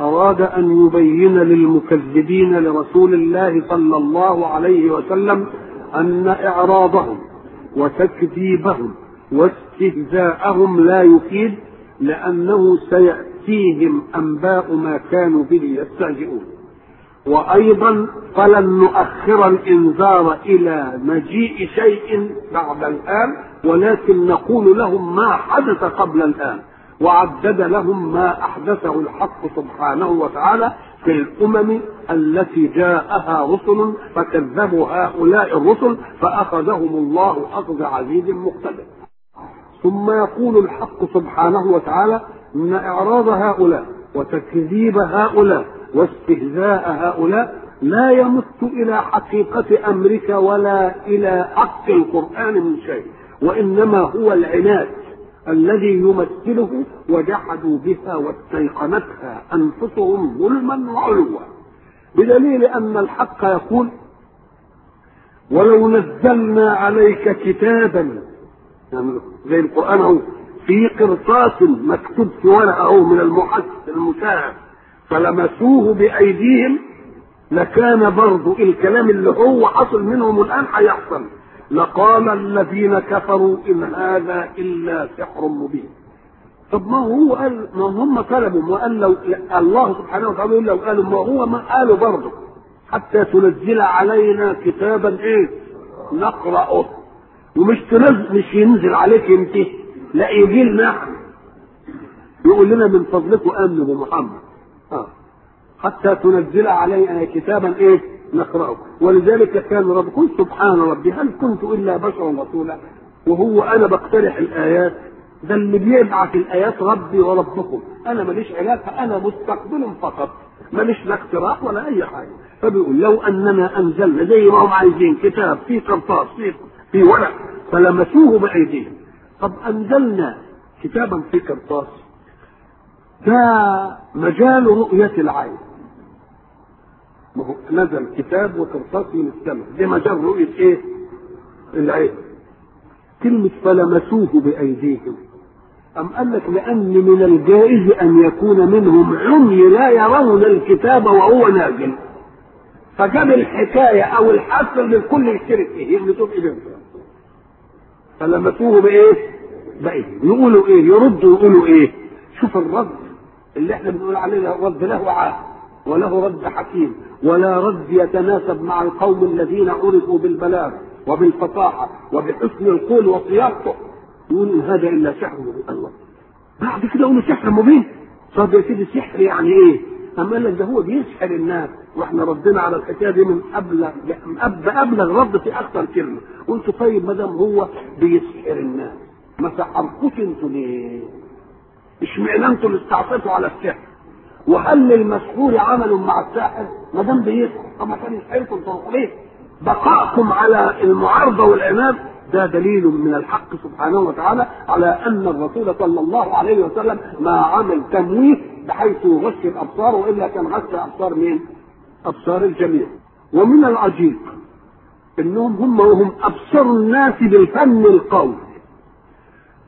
أراد أن يبين للمكذبين لرسول الله صلى الله عليه وسلم أن إعراضهم وتكذيبهم واستهزاءهم لا يفيد لأنه سيأتيهم أنباء ما كانوا به يستهزئون. وأيضا فلن نؤخر الإنذار إلى مجيء شيء بعد الآن ولكن نقول لهم ما حدث قبل الآن. وعدد لهم ما أحدثه الحق سبحانه وتعالى في الأمم التي جاءها رسل فكذبوا هؤلاء الرسل فأخذهم الله أخذ عزيز مقتدر. ثم يقول الحق سبحانه وتعالى إن إعراض هؤلاء وتكذيب هؤلاء واستهزاء هؤلاء لا يمت إلى حقيقة أمرك ولا إلى حق القرآن من شيء وإنما هو العناد. الذي يمثله وجحدوا بها واستيقنتها أنفسهم ظلما وعلوا. بدليل أن الحق يقول ولو نزلنا عليك كتابا يعني زي القرآن أهو في قرطاس مكتوب في ورقة أهو من المحس المشاهد فلمسوه بأيديهم لكان برضو الكلام اللي هو حصل منهم الآن هيحصل. لقال الذين كفروا إن هذا إلا سحر مبين. طب ما هو قال ما هم طلبوا ما قال لو الله سبحانه وتعالى يقول لو قالوا ما هو ما قالوا برضه. حتى تنزل علينا كتابا إيه؟ نقرأه. ومش تنزل مش ينزل عليك أنت لا يجي لنا إحنا يقول لنا من فضلكم امنوا بمحمد آه. حتى تنزل علينا كتابا إيه؟ نقرأه. ولذلك كان ربكم سبحان ربي هل كنت إلا بشرا رسولا؟ وهو أنا بقترح الآيات. ده اللي بيبعث الآيات ربي وربكم. أنا ماليش علاقة أنا مستقبل فقط. ماليش لا اقتراح ولا أي حاجة. فبيقول لو أننا أنزلنا زي ما هم عايزين كتاب في قرطاس في في ورق فلمسوه بأيديهم. طب أنزلنا كتابا في قرطاس. ده مجال رؤية العين. ما هو نزل كتاب وقرطاس من السماء. دي مجال رؤية إيه؟ العين. كلمة فلمسوه بأيديهم أم قال لك لأن من الجائز أن يكون منهم عمي لا يرون الكتاب وهو نازل. فجاب الحكاية أو الحصر للكل يشترك فيه يلمسوه بإيديهم فلمسوه بإيه؟ بأيديهم يقولوا إيه؟ يردوا يقولوا إيه؟ شوف الرد اللي إحنا بنقول عليه رد له عهد وله رد حكيم. ولا رد يتناسب مع القوم الذين عرفوا بالبلاغ وبالفصاحة وبحسن القول وصياغته يقول هذا إلا سحر مبين الله بعد كده يقولوا سحر مبين طب يا سيدي سحر يعني إيه؟ أما قال لك ده هو بيسحر الناس وإحنا ردنا على الحكاية دي من ابلغ أبلغ رد في أكثر كلمة قلت طيب ما دام هو بيسحر الناس ما سحركوش أنتوا ليه؟ اشمعنى أنتوا اللي استعطيتوا على السحر؟ وهل للمسحور عمل مع الساحر ما دام بيسحر طب ما كان يسحركم تروحوا ليه؟ بقاءكم على المعارضة والعناد ده دليل من الحق سبحانه وتعالى على أن الرسول صلى الله عليه وسلم ما عمل تمويه بحيث يغشي الابصار وإلا كان غش أبصار مين؟ أبصار الجميع. ومن العجيب إنهم هم وهم أبصر الناس بالفن القول.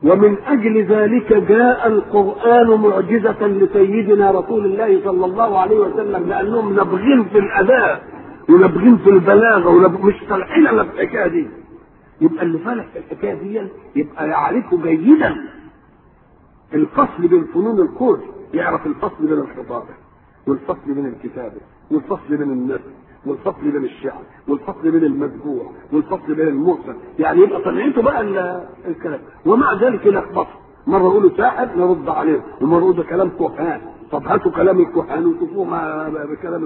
ومن أجل ذلك جاء القرآن معجزة لسيدنا رسول الله صلى الله عليه وسلم لأنهم نابغين في الأداء ونابغين في البلاغة ومش فالحين في الحكاية دي. يبقى اللي فالح في الحكاية دي يبقى يعرف جيدا الفصل بين فنون الكون يعرف الفصل بين الخطابة والفصل بين الكتابة والفصل بين النثر والفصل بين الشعر والفصل بين المتبوع والفصل بين المرسل. يعني يبقى طلعته بقى الكلام. ومع ذلك يلخبطه مرة يقولوا ساحر نرد عليه. ومرة يقولوا كلام كهان. طب هاتوا كلام الكهان؟ وشوفوه مع بكلام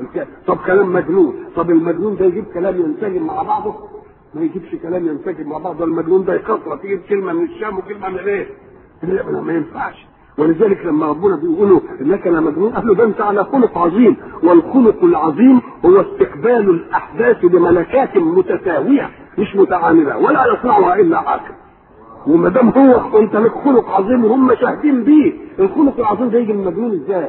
الكهان. طب كلام مجنون. طب المجنون ده يجيب كلام ينسجم مع بعضه؟ ما يجيبش كلام ينسجم مع بعض المجنون ده يكسر تجيب كلمة من الشام وكلمة من الايه؟ ما ينفعش. ولذلك لما ربنا بيقولوا إنك لمجنون قال له ده انت على خلق عظيم والخلق العظيم هو استقبال الأحداث بملكات متساوية مش متعاملة ولا يصنعها إلا حاكم وما دام هو أنت لك خلق عظيم وهم شاهدين بيه الخلق العظيم ده يجي من المجنون إزاي؟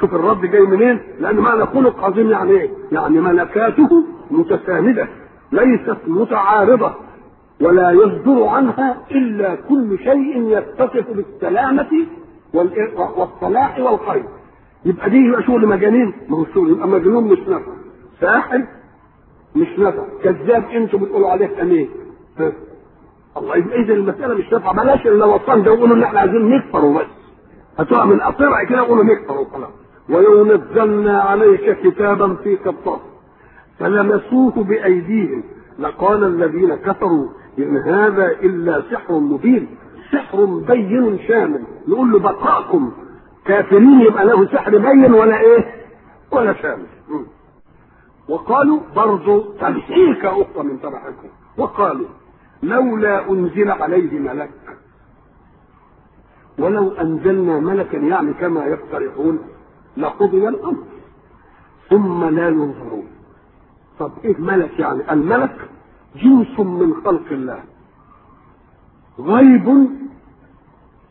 شوف الرد جاي منين؟ لأن معنى خلق عظيم يعني إيه؟ يعني ملكاته متساندة ليست متعارضة ولا يصدر عنها إلا كل شيء يتصف بالسلامة والصلاح والخير. يبقى دي يبقى شغل مجانين. ما هو شغل يبقى مجنون مش نفع. ساحر مش نفع. كذاب أنتوا بتقولوا عليه امين الله يبقى اذا المسألة مش نافعه بلاش اللوطان ده وقولوا إن إحنا عايزين نكفر وبس. هتقع من قطيع كده وقولوا نكفر وخلاص. ولو نزلنا عليك كتابا في قبطاس فلمسوه بأيديهم. لقال الذين كفروا إن هذا إلا سحر مبين. سحر بين شامل. نقول له بقاءكم كافرين يبقى له سحر بين ولا إيه؟ ولا شامل. وقالوا برضو تمسيك أخرى من تبعكم وقالوا لولا أنزل عليه ملك. ولو أنزلنا ملكا يعني كما يقترحون لقضي الأمر. ثم لا ينظرون. طب إيه ملك يعني؟ الملك جنس من خلق الله. غيب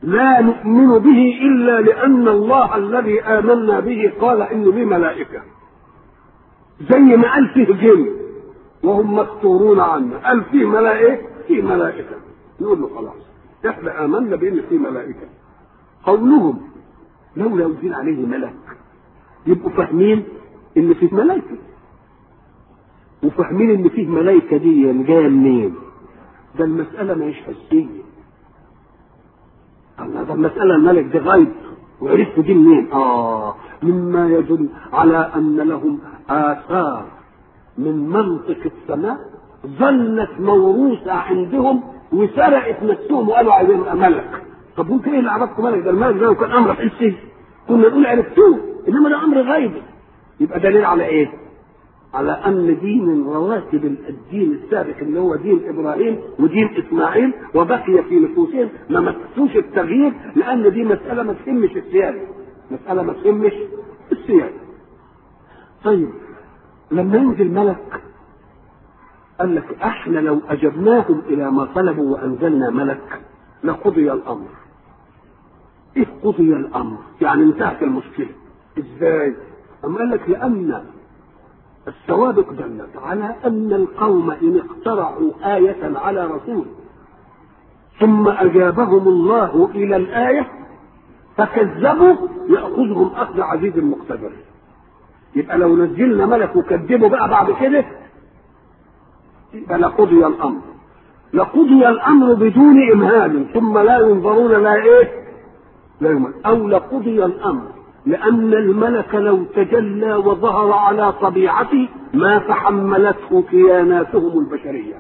لا نؤمن به إلا لأن الله الذي آمنا به قال انه به ملائكة. زي ما قال فيه جن وهم مستورون عنه قال فيه ملائكة فيه ملائكة. نقول له خلاص. إحنا آمنا بأن فيه ملائكة. قولهم لولا أنزل عليه ملك. يبقوا فاهمين إن فيه ملائكة. وفاهمين إن فيه ملائكة دي جاية منين ده المسألة ما هيش حسية. الله ده المسألة الملك ده غيب وعرفت دي منين؟ آه مما يدل على أن لهم آثار من منطق السماء ظلت موروثة عندهم وسرقت نفسهم وقالوا عايزين ملك. طب وانت إيه اللي عرفتوا ملك؟ ده الملك ده لو كان أمر حسي. كنا نقول عرفتوه إنما ده أمر غيبي يبقى دليل على إيه؟ على أن دين من رواتب الدين السابق اللي هو دين إبراهيم ودين إسماعيل وبقي في نفوسهم ما مسوش التغيير لأن دي مسألة ما تهمش السياسة مسألة ما تهمش السياسة طيب لما ينزل ملك قال لك إحنا لو أجبناهم إلى ما طلبوا وأنزلنا ملك لقضي الأمر. إيه قضي الأمر؟ يعني انتهت المشكلة. إزاي؟ أما قال لك لأن السوابق دلت على أن القوم إن اخترعوا آية على رسول ثم أجابهم الله إلى الآية فكذبوا يأخذهم أخذ عزيز مقتدر. يبقى لو نزلنا ملك وكذبوا بقى بعد كده يبقى لقضي الأمر. لقضي الأمر بدون إمهال ثم لا ينظرون لا إيه؟ لا أو لقضي الأمر لأن الملك لو تجلى وظهر على طبيعته ما تحملته كياناتهم البشرية.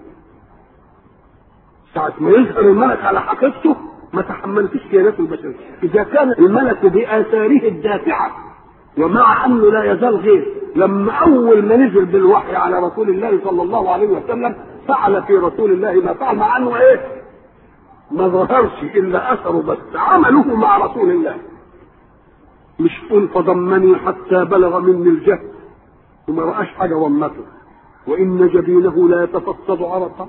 ساعة ما يظهر الملك على حقيقته ما تحملتش كياناته البشرية. إذا كان الملك بآثاره الدافعة ومع أنه لا يزال غير لما أول ما نزل بالوحي على رسول الله صلى الله عليه وسلم فعل في رسول الله ما فعل مع أنه إيه؟ ما ظهرش إلا أثره بس عمله مع رسول الله. مش قل فضمني حتى بلغ مني الجهل وما رآش حاجة ومته. وإن جبينه لا يتفصد عرقا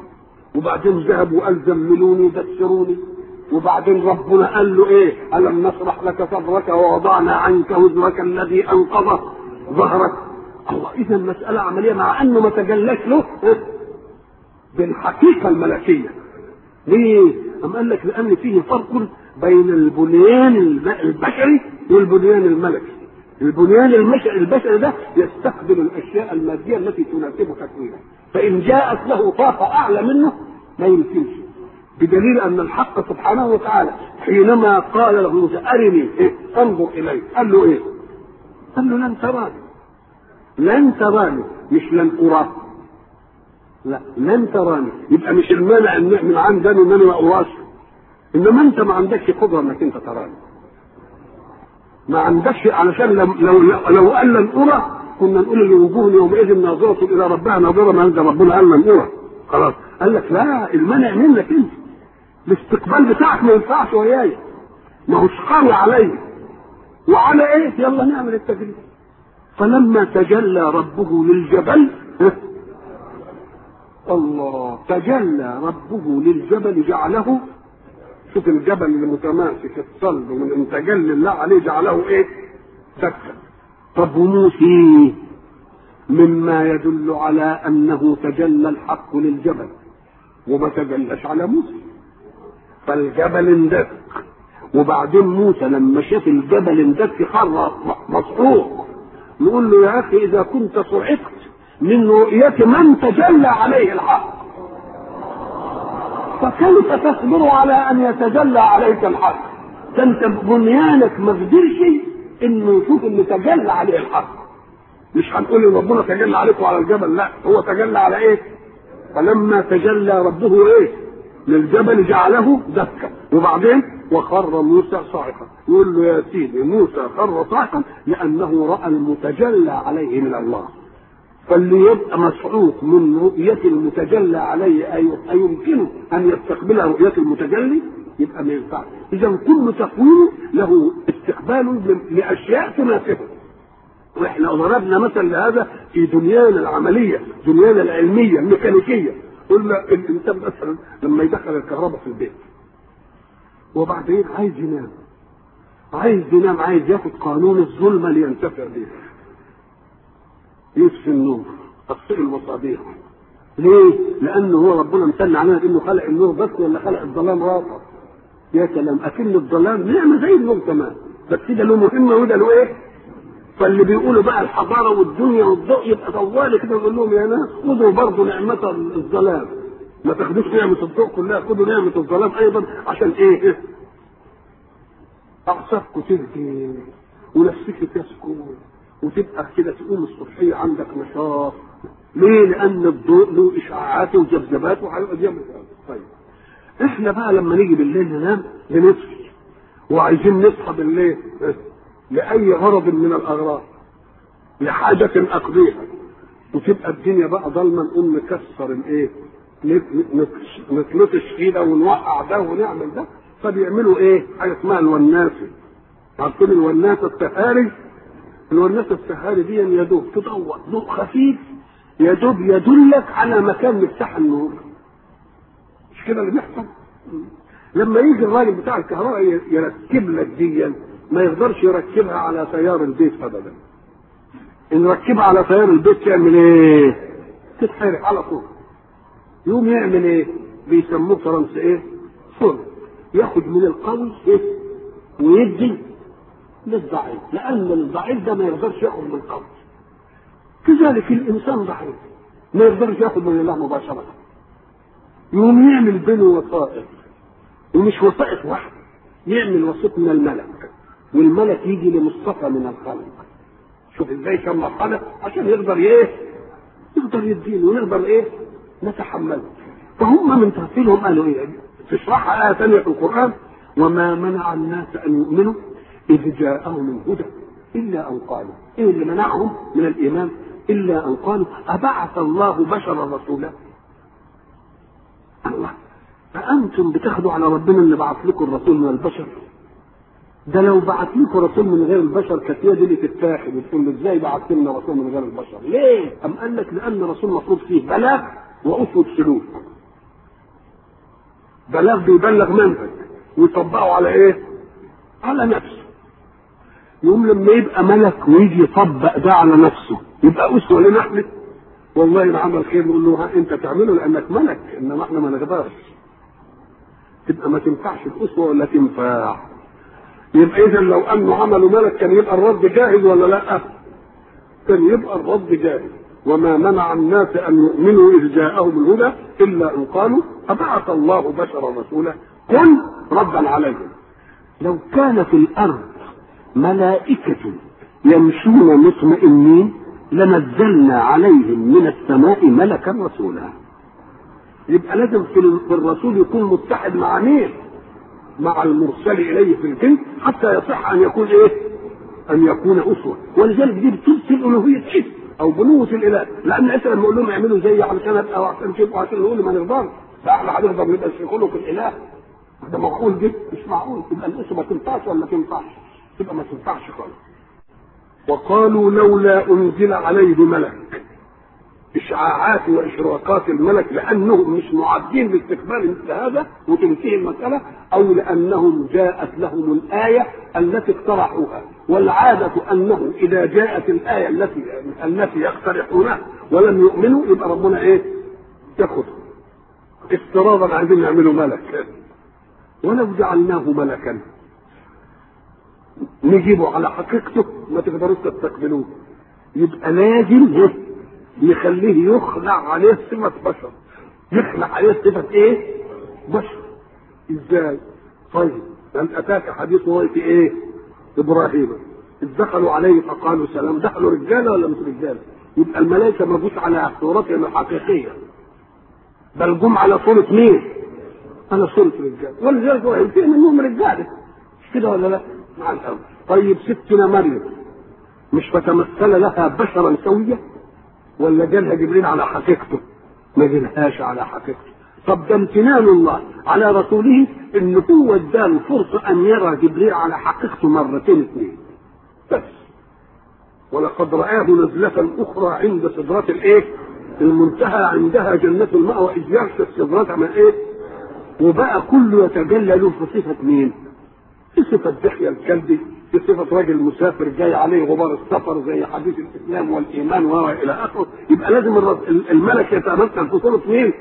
وبعدين ذهب وقال زملوني دسروني وبعدين ربنا قال له إيه؟ ألم نشرح لك صدرك ووضعنا عنك وزرك الذي أنقض ظهرك. الله إذا المسألة عملية مع أنه ما تجلاش له بالحقيقة الملكية. ليه؟ أم قال لك لأن فيه فرق بين البنيان البشري والبنيان الملكي البنيان البشري ده يستقبل الأشياء المادية التي تناسب تكوينه فإن جاءت له طاقة أعلى منه ما يمكنش. بدليل أن الحق سبحانه وتعالى حينما قال له موسى أرني إيه؟ أنظر إلي قال له إيه؟ قال له لن تراني لن تراني مش لن اراك لا لن تراني يبقى مش المانع أن من عندنا ان أنا ما أراش. إنما أنت ما عندكش قدرة إنك أنت تراني. ما عندكش علشان لو لو قال لن أرى كنا نقول لوجوه يومئذ ناظرة إلى ربها ناظرة ما عند ربنا قال لن أرى. خلاص. قال لك لا المنع منك أنت. الاستقبال بتاعك ما ينفعش وياي. ما هوش قوي عليه وعلى إيه؟ يلا نعمل التجريب. فلما تجلى ربه للجبل الله. تجلى ربه للجبل جعله شوف الجبل المتماسك الصلب من تجلى الله عليه جعله إيه؟ سكا طب وموسى؟ مما يدل على أنه تجلى الحق للجبل وما تجلاش على موسى. فالجبل اندك وبعدين موسى لما شاف الجبل اندك خر مصعوق نقول له يا أخي إذا كنت صعقت من رؤية من تجلى عليه الحق. فكيف تصبر على أن يتجلى عليك الحق؟ ده أنت بنيانك ما قدرش إنه يشوف اللي تجلى عليه الحق. مش هنقول إن ربنا تجلى عليكم على الجبل لا. هو تجلى على إيه؟ فلما تجلى ربه إيه؟ للجبل جعله دكا. وبعدين وخر موسى صاعقا. يقول له يا سيدي موسى خر صاعقا لأنه رأى المتجلى عليه من الله. فاللي يبقى مسعوق من رؤية المتجلى عليه أيمكنه أن يستقبل رؤية المتجلي؟ يبقى ما ينفعش. إذا كل تكوين له استقبال لأشياء تناسبه وإحنا ضربنا مثل لهذا في دنيانا العملية دنيانا العلمية الميكانيكية. قلنا الانسان مثلا لما يدخل الكهرباء في البيت. وبعدين عايز ينام. عايز ينام عايز ياخد قانون الظلمه لينتفع به يطفي النور تطفئ المصابيح ليه؟ لأنه هو ربنا امتن علينا إنه خلق النور بس ولا خلق الظلام رافع يا سلام أكن الظلام نعمة زي النور كمان بس ده له مهمة وده له إيه؟ فاللي بيقولوا بقى الحضارة والدنيا والضوء يبقى طوالي كده يقول لهم يا ناس خذوا برضه نعمة الظلام ما تاخدوش نعمة الضوء كلها خذوا نعمة الظلام أيضا عشان إيه؟ أعصابكم تهدي ونفسك تسكن وتبقى كده تقوم الصبحية عندك نشاط. ليه؟ لأن الضوء له إشعاعات وجذبات وهيبقى بيعمل طيب. إحنا بقى لما نيجي بالليل ننام بنطفي وعايزين نصحى بالليل. لأي غرض من الأغراض؟ لحاجة أقضيها. وتبقى الدنيا بقى ضلمة نقوم نكسر الإيه؟ نتلطش كده ونوقع ده ونعمل ده. فبيعملوا إيه؟ حاجة اسمها الوناسة. عارفين الوناسة؟ السهاري؟ الوناسة السهاري دي يا دوب تضوء ضوء خفيف يا دوب يدلك على مكان مفتاح النور. مش كده اللي بيحصل؟ لما يجي الراجل بتاع الكهرباء يركب لك دي ما يقدرش يركبها على تيار البيت ابدا. إن ركبها على تيار البيت تعمل إيه؟ تتحرق على طول. يقوم يعمل إيه؟ بيسموه فرنسا إيه؟ فرن ياخد من القوي إيه؟ ويدي للضعيف لأن الضعيف ده ما يقدرش ياخد من القوي كذلك الإنسان ضعيف ما يقدرش ياخد من الله مباشرة. يقوم يعمل بينه وسائط ومش وسائط واحدة يعمل وسيط من الملك والملك يجي لمصطفى من الخلق شوف إزاي كم مرحله عشان يقدر إيه؟ يقدر يدينه ويقدر إيه؟ نتحمله. فهم من تفصيلهم قالوا إيه؟ تشرحها آية ثانية في القرآن وما منع الناس أن يؤمنوا إذ جاءهم الهدى إلا أن قالوا إيه اللي منعهم من الإيمان إلا أن قالوا أبعث الله بشرا رسولا الله فأنتم بتاخدوا على ربنا اللي بعث لكم الرسول من البشر ده لو بعت لكم رسول من غير البشر كانت هي دي اللي تتاخد وتقول له إزاي بعت لنا رسول من غير البشر؟ ليه؟ أم قال لك لأن الرسول مفروض فيه بلاغ وأسوة سلوك. بلاغ بيبلغ منهج ويطبقه على إيه؟ على نفسه. يقوم لما يبقى ملك ويجي يطبق ده على نفسه يبقى أسوة لنا إحنا والله إن عمل خير نقول له ها أنت تعمله لأنك ملك إنما إحنا ما نقدرش. تبقى ما تنفعش الأسوة ولا تنفع. يبقى إذا لو أنه عملوا ملك كان يبقى الرد جاهز ولا لأ؟ كان يبقى الرد جاهز وما منع الناس أن يؤمنوا إذ جاءهم الهدى إلا أن قالوا أبعث الله بشرا رسولا قل ردا عليهم لو كان في الأرض ملائكة يمشون مطمئنين لنزلنا عليهم من السماء ملكا رسولا. يبقى لازم في الرسول يكون متحد مع مين؟ مع المرسل إليه في الجن حتى يصح أن يكون إيه؟ أن يكون أسوة. ولذلك دي بتمثل الوهيه اسم أو بنوة الإله. لأن انت لما أقول لهم اعملوا زي علشان ابقى وعشان كده وعشان نقول ما نقدرش فاحنا هنقدر نبقى في خلق الإله. ده معقول دي مش معقول. يبقى الاسم ما تنفعش ولا تنفعش؟ تبقى ما تنفعش خالص. وقالوا لولا أنزل عليه ملك. إشعاعات وإشراقات الملك لأنهم مش معدين لاستقبال مثل هذا وتنتهي المسألة أو لأنهم جاءت لهم الآية التي اقترحوها. والعادة انه إذا جاءت الآية التي التي يقترحونها ولم يؤمنوا يبقى ربنا إيه؟ يأخذهم. افتراضا عايزين يعملوا ملك. ولو جعلناه ملكا. نجيبه على حقيقته ما تقدروش تستقبلوه يبقى لازم يخليه يخلع عليه صفة بشر يخلع عليه صفة إيه؟ بشر إزاي؟ طيب هل أتاك حديث ضيف إيه؟ إبراهيم إذ دخلوا عليه فقالوا سلام دخلوا رجاله ولا مش رجاله؟ يبقى الملائكة ما جوش على صورتهم الحقيقية بل جم على صورة مين؟ على صورة رجال ولذلك هو في منهم رجالة مش كده ولا لا؟ طيب ستنا مريم مش فتمثل لها بشرا سويا ولا جالها جبريل على حقيقته؟ ما جالهاش على حقيقته طب ده امتنان الله على رسوله إن هو اداله فرصة أن يرى جبريل على حقيقته مرتين اثنين بس ولقد رآه نزلة أخرى عند سدرة الإيه؟ المنتهى عندها جنة المأوى إذ يغشى السدرة من إيه؟ وبقى كله يتجلى له في صفة مين؟ في صفة دحية الكلبي، في صفة راجل مسافر جاي عليه غبار السفر زي حديث الإسلام والإيمان وإلى آخره، يبقى لازم الملك يتمثل في صورة مين؟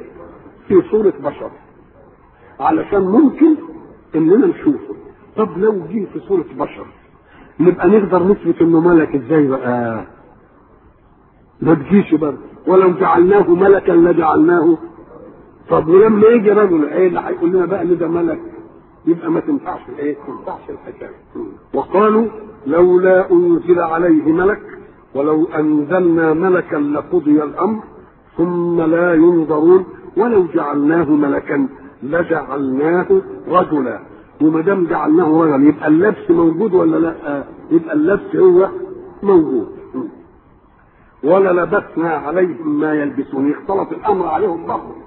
في صورة بشر. علشان ممكن إننا نشوفه. طب لو جه في صورة بشر نبقى نقدر نثبت إنه ملك إزاي بقى؟ ما تجيش برضه ولو جعلناه ملكا لجعلناه طب ولما يجي رجل إيه اللي هيقول لنا بقى إن ده ملك يبقى ما تنفعش إيه؟ ما تنفعش الحكاية. وقالوا لولا أنزل عليه ملك ولو أنزلنا ملكا لقضي الأمر ثم لا ينظرون ولو جعلناه ملكا لجعلناه رجلا وما دام جعلناه رجلا يبقى اللبس موجود ولا لا؟ يبقى اللبس هو موجود. ولا لبسنا عليهم ما يلبسون اختلط الأمر عليهم برضه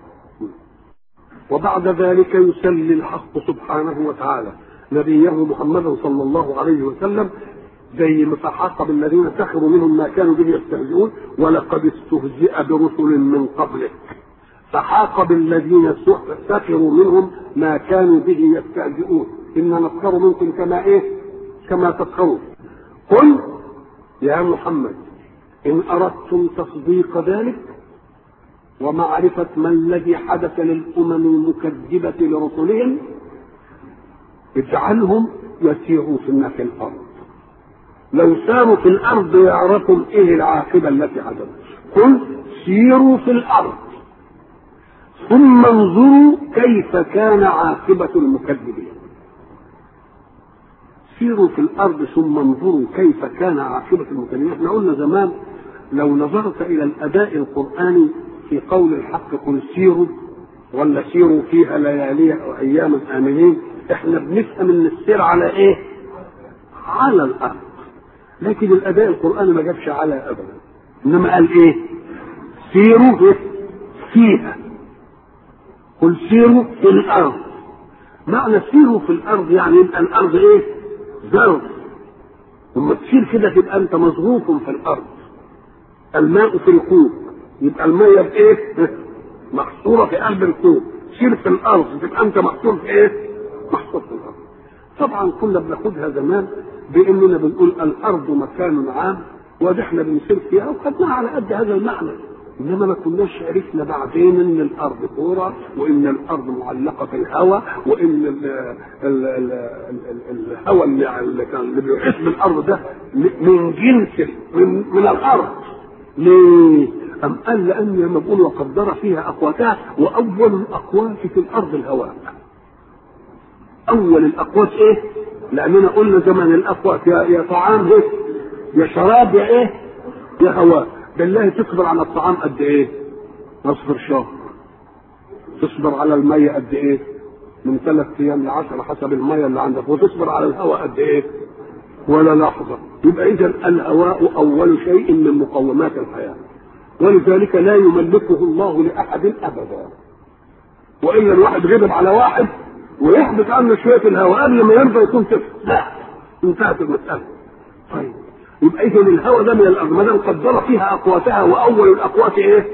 وبعد ذلك يسلي الحق سبحانه وتعالى. نبيه محمدا صلى الله عليه وسلم زي ما فحق بالذين سخروا منهم ما كانوا به يستهزئون ولقد استهزئ برسل من قبلك فحاق بالذين سخروا منهم ما كانوا به يستهزئون. إنا نسخر منكم كما إيه؟ كما تسخرون. قل يا محمد إن أردتم تصديق ذلك ومعرفة ما الذي حدث للأمم المكذبة لرسلهم اجعلهم يسيروا في في الأرض. لو ساروا في الأرض يعرفوا إيه العاقبة التي حدثت؟ قل سيروا في الأرض. ثم انظروا كيف كان عاقبة المكذبين. سيروا في الأرض ثم انظروا كيف كان عاقبة المكذبين. إحنا قلنا زمان لو نظرت إلى الأداء القرآني في قول الحق قل سيروا ولا سيروا فيها ليالي واياما آمنين. إحنا بنفهم إن السير على إيه؟ على الأرض. لكن الأداء القراني ما جابش على أبدا. إنما قال إيه؟ سيروا فيها. قل سيروا في الأرض. معنى سيروا في الأرض يعني يبقى الأرض إيه؟ ظرف لما تسير كده تبقى أنت مظروف في الأرض. الماء في الكوب يبقى المية بايه؟ محصورة في قلب الكوب سير في الأرض تبقى أنت محصور في إيه؟ محصور في الأرض طبعا كنا بناخدها زمان بأننا بنقول الأرض مكان عام وده إحنا بنسير فيها وخدناها على قد هذا المعنى إنما ما كناش عرفنا بعدين إن الأرض كورة وإن الأرض معلقة في الهواء وإن ال ال ال ال الهواء اللي كان اللي بيحيط بالأرض ده من جنس من, من الأرض ليه؟ أم قال لأن لما بقول وقدر فيها أقواتها وأول الأقوات في الأرض الهواء. أول الأقوات إيه؟ لأننا قلنا زمن الأقوات يا يا طعام إيه؟ يا شراب يا إيه؟ يا هواء. بالله تصبر على الطعام قد إيه؟ تصبر شهر. تصبر على المية قد إيه؟ من ثلاث أيام لعشرة حسب المية اللي عندك وتصبر على الهواء قد إيه؟ ولا لحظة. يبقى إذا الهواء أول شيء من مقومات الحياة. ولذلك لا يملكه الله لأحد أبدا. وإلا الواحد غضب على واحد ويحبس عنه شوية الهواء قبل ما يرضى يكون طفل لا انتهت المسألة. طيب. يبقى اذا الهواء ده من الأرض. ما قدر فيها أقواتها وأول الأقوات إيه؟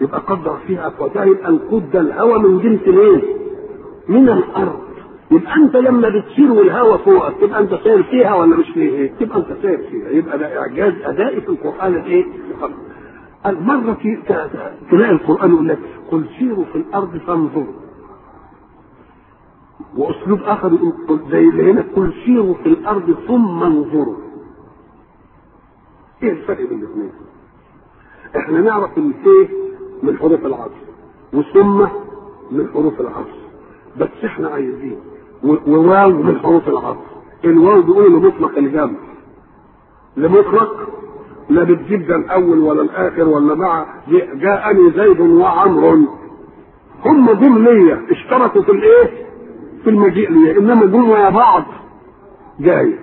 يبقى قدر فيها أقواتها. يبقى انقد الهواء من جنس الإيه؟ من الأرض. يبقى أنت لما بتسير والهواء فوقك تبقى أنت ساير فيها ولا مش فيها؟ تبقى أنت ساير فيها يبقى ده إعجاز ادائي في القرآن الايه؟ في تلاقي القرآن يقول لك قل سيروا في الأرض فانظروا وأسلوب آخر يقول زي اللي هنا قل سيروا في الأرض ثم انظروا إيه الفرق بين الاثنين؟ إحنا نعرف الفيه من حروف العطف وثم من حروف العطف بس إحنا عايزين وواو من حروف العطف الواو بيقول لمطلق الجمع. لمطلق لا بتجيب ده الأول ولا الآخر ولا مع جاءني زيد وعمر. هم جملية اشتركوا في الإيه؟ في المجيء ليه إنما جم يا بعض. جايز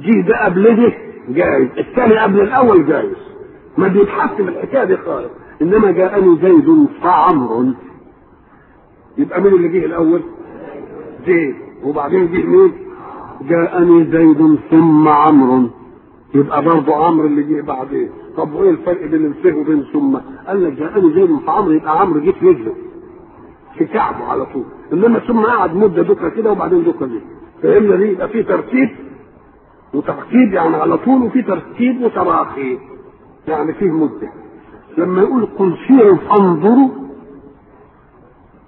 جه ده قبل ده جايز الثاني قبل الأول جايز ما بيتحسب الحكاية دي خالص. إنما جاءني زيد فعمر. يبقى مين اللي جه الأول؟ زيد وبعدين جه مين؟ جاءني زيد ثم عمرو. يبقى برضه عمرو اللي جه بعدين. طب وإيه الفرق بين الفه وبين ثم؟ قال لك جاءني زيد في عمرو يبقى عمرو جه في رجله في كعبه على طول. إنما ثم قعد مدة دكه كده وبعدين دكه دي فهمنا دي يبقى في ترتيب وترتيب يعني على طول وفي ترتيب وتراخي يعني فيه مدة. لما يقول قل سيروا فانظروا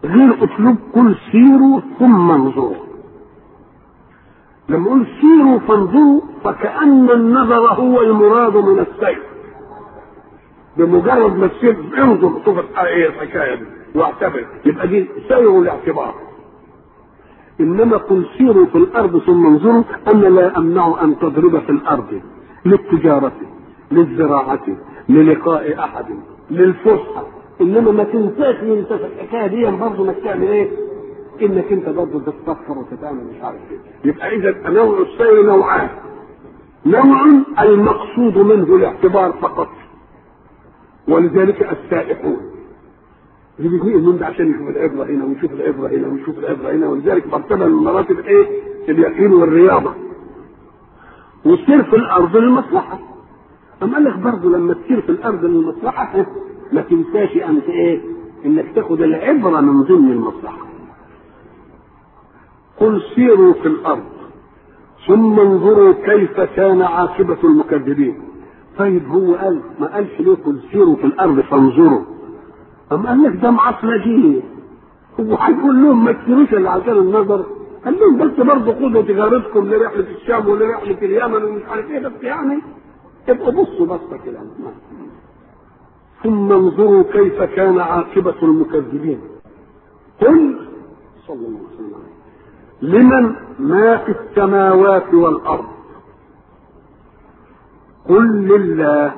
غير أسلوب قل سيروا ثم انظروا لما يقول سيروا فانظروا فكأن النظر هو المراد من السير. بمجرد ما تسير انظر شوف إيه الحكاية دي واعتبر يبقى دي سير الاعتبار. إنما قل سيروا في الأرض ثم انظروا أنا لا أمنع أن تضرب في الأرض للتجارة للزراعة للقاء أحد للفسحة. إنما ما تنساش في الحكاية دي برضه انك تعمل إيه؟ إنك أنت برضه تتفكر وتتعمل مش عارف. إيه يبقى إذا نوع السير نوعان. نوع المقصود منه الاعتبار فقط. ولذلك السائحون. اللي بيجي من ده عشان يشوف العبرة هنا ويشوف العبرة هنا ويشوف العبرة هنا ولذلك مرتبه من مراتب إيه؟ اليقين والرياضة. والسير في الأرض للمصلحة. أما قال لك برضه لما تسير في الأرض للمصلحة ما تنساش أنت إيه؟ إنك تاخد العبرة من ضمن المصلحة. قل سيروا في الأرض ثم انظروا كيف كان عاقبة المكذبين. طيب هو قال ما قالش ليه قل سيروا في الأرض فانظروا؟ أم قال لك ده معصلجين هو هيقول لهم ما تسيروش الا عشان النظر؟ قال لهم بس برضه خدوا تجارتكم لرحلة الشام ولرحلة اليمن ومش عارف إيه بس يعني ابقوا بصوا بصة كده. ثم انظروا كيف كان عاقبة المكذبين. قل صلى الله عليه وسلم لمن ما في السماوات والأرض؟ قل لله.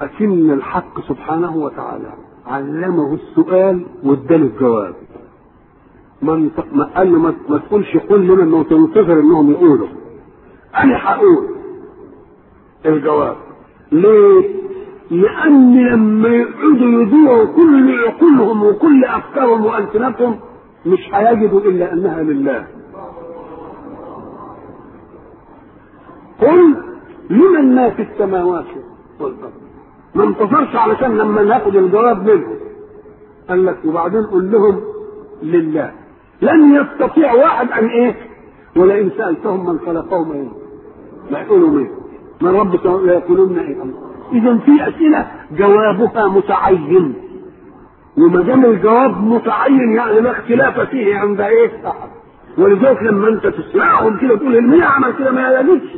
أكن الحق سبحانه وتعالى. علمه السؤال واداله الجواب. من ما قال له ما تقولش قل لنا انه تنتظر إنهم يقولوا. أنا هقول الجواب ليه؟ لأن لما يقعدوا يضيعوا كل عقولهم وكل أفكارهم وألسنتهم مش هيجدوا إلا أنها لله. قل لمن ما في السماوات والأرض. ما انتظرش علشان لما ناخد الجواب منهم. قال لك وبعدين قل لهم لله. لن يستطيع واحد أن إيه؟ ولئن سألتهم من خلقهم إيه؟ لا يقولوا مين؟ من رب لا يقولون إيه؟ الله. اذا في أسئلة جوابها متعين. وما دام الجواب متعين يعني لا اختلاف فيه عند إيه احد ولذلك لما أنت تسمعهم كده تقول المية عمل كده؟ ما يجوزش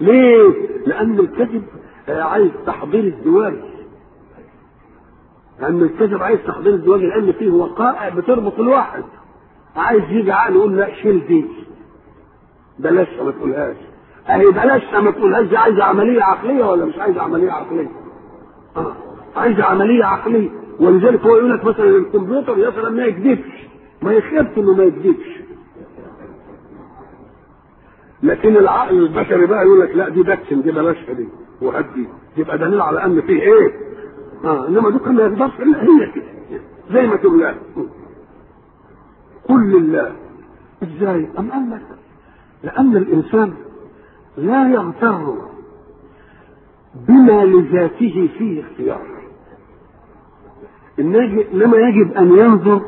ليه؟ لأن الكذب عايز تحضير الزواج. لأن الكذب عايز تحضير الزواج لأن فيه وقائع بتربط الواحد. عايز يجي عقل يقول لا شيل دي. بلاش ما تقولهاش. اهي بلاش ما تقولهاش دي عايزه عملية عقلية ولا مش عايزه عملية عقلية؟ آه. عايزه عملية عقلية. ولذلك هو يقول لك مثلا الكمبيوتر مثلا ما يكذبش. ما يخافش إنه ما يكذبش. لكن العقل البشري بقى يقول لك لا دي بكسن دي بلاش دي. وهدي يبقى دليل على ان فيه إيه؟ آه. إنما دوك ما يقدرش إلا هي كده. زي ما تقول لا. قل لله. إزاي؟ أم قال لك لأن الإنسان لا يغتر بما لذاته فيه اختيار إنما يجب أن ينظر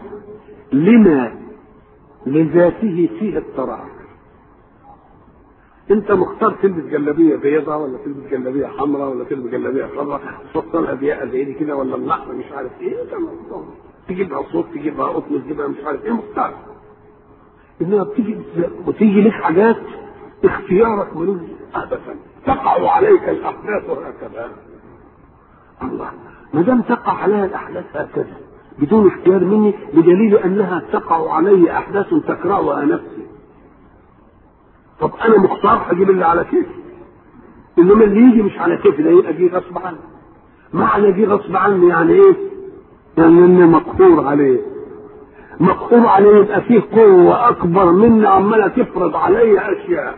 لما لذاته فيه اضطرار أنت مختار تلبس جلابية بيضاء ولا تلبس جلابية حمراء ولا تلبس جلابية خضراء تفصلها ضيقه زي دي كده ولا اللحمه مش عارف إيه أنت مختار. تجيبها صوت تجيبها قطن تجيبها مش عارف إيه مختار. انها بتيجي وتيجي لك حاجات اختيارك ملوش أبدا. تقع عليك الأحداث هكذا. الله ما دام تقع عليها الأحداث هكذا بدون اختيار مني بدليل أنها تقع علي أحداث تكرهها نفسي. طب أنا مختار هجيب اللي على كيفي؟ إنما اللي يجي مش على كيفي ده يبقى دي غصب عني. معنى دي غصب عني يعني إيه؟ يعني اني مقهور عليه. مقهور عليه يبقى فيه قوة أكبر مني عمالة تفرض علي أشياء.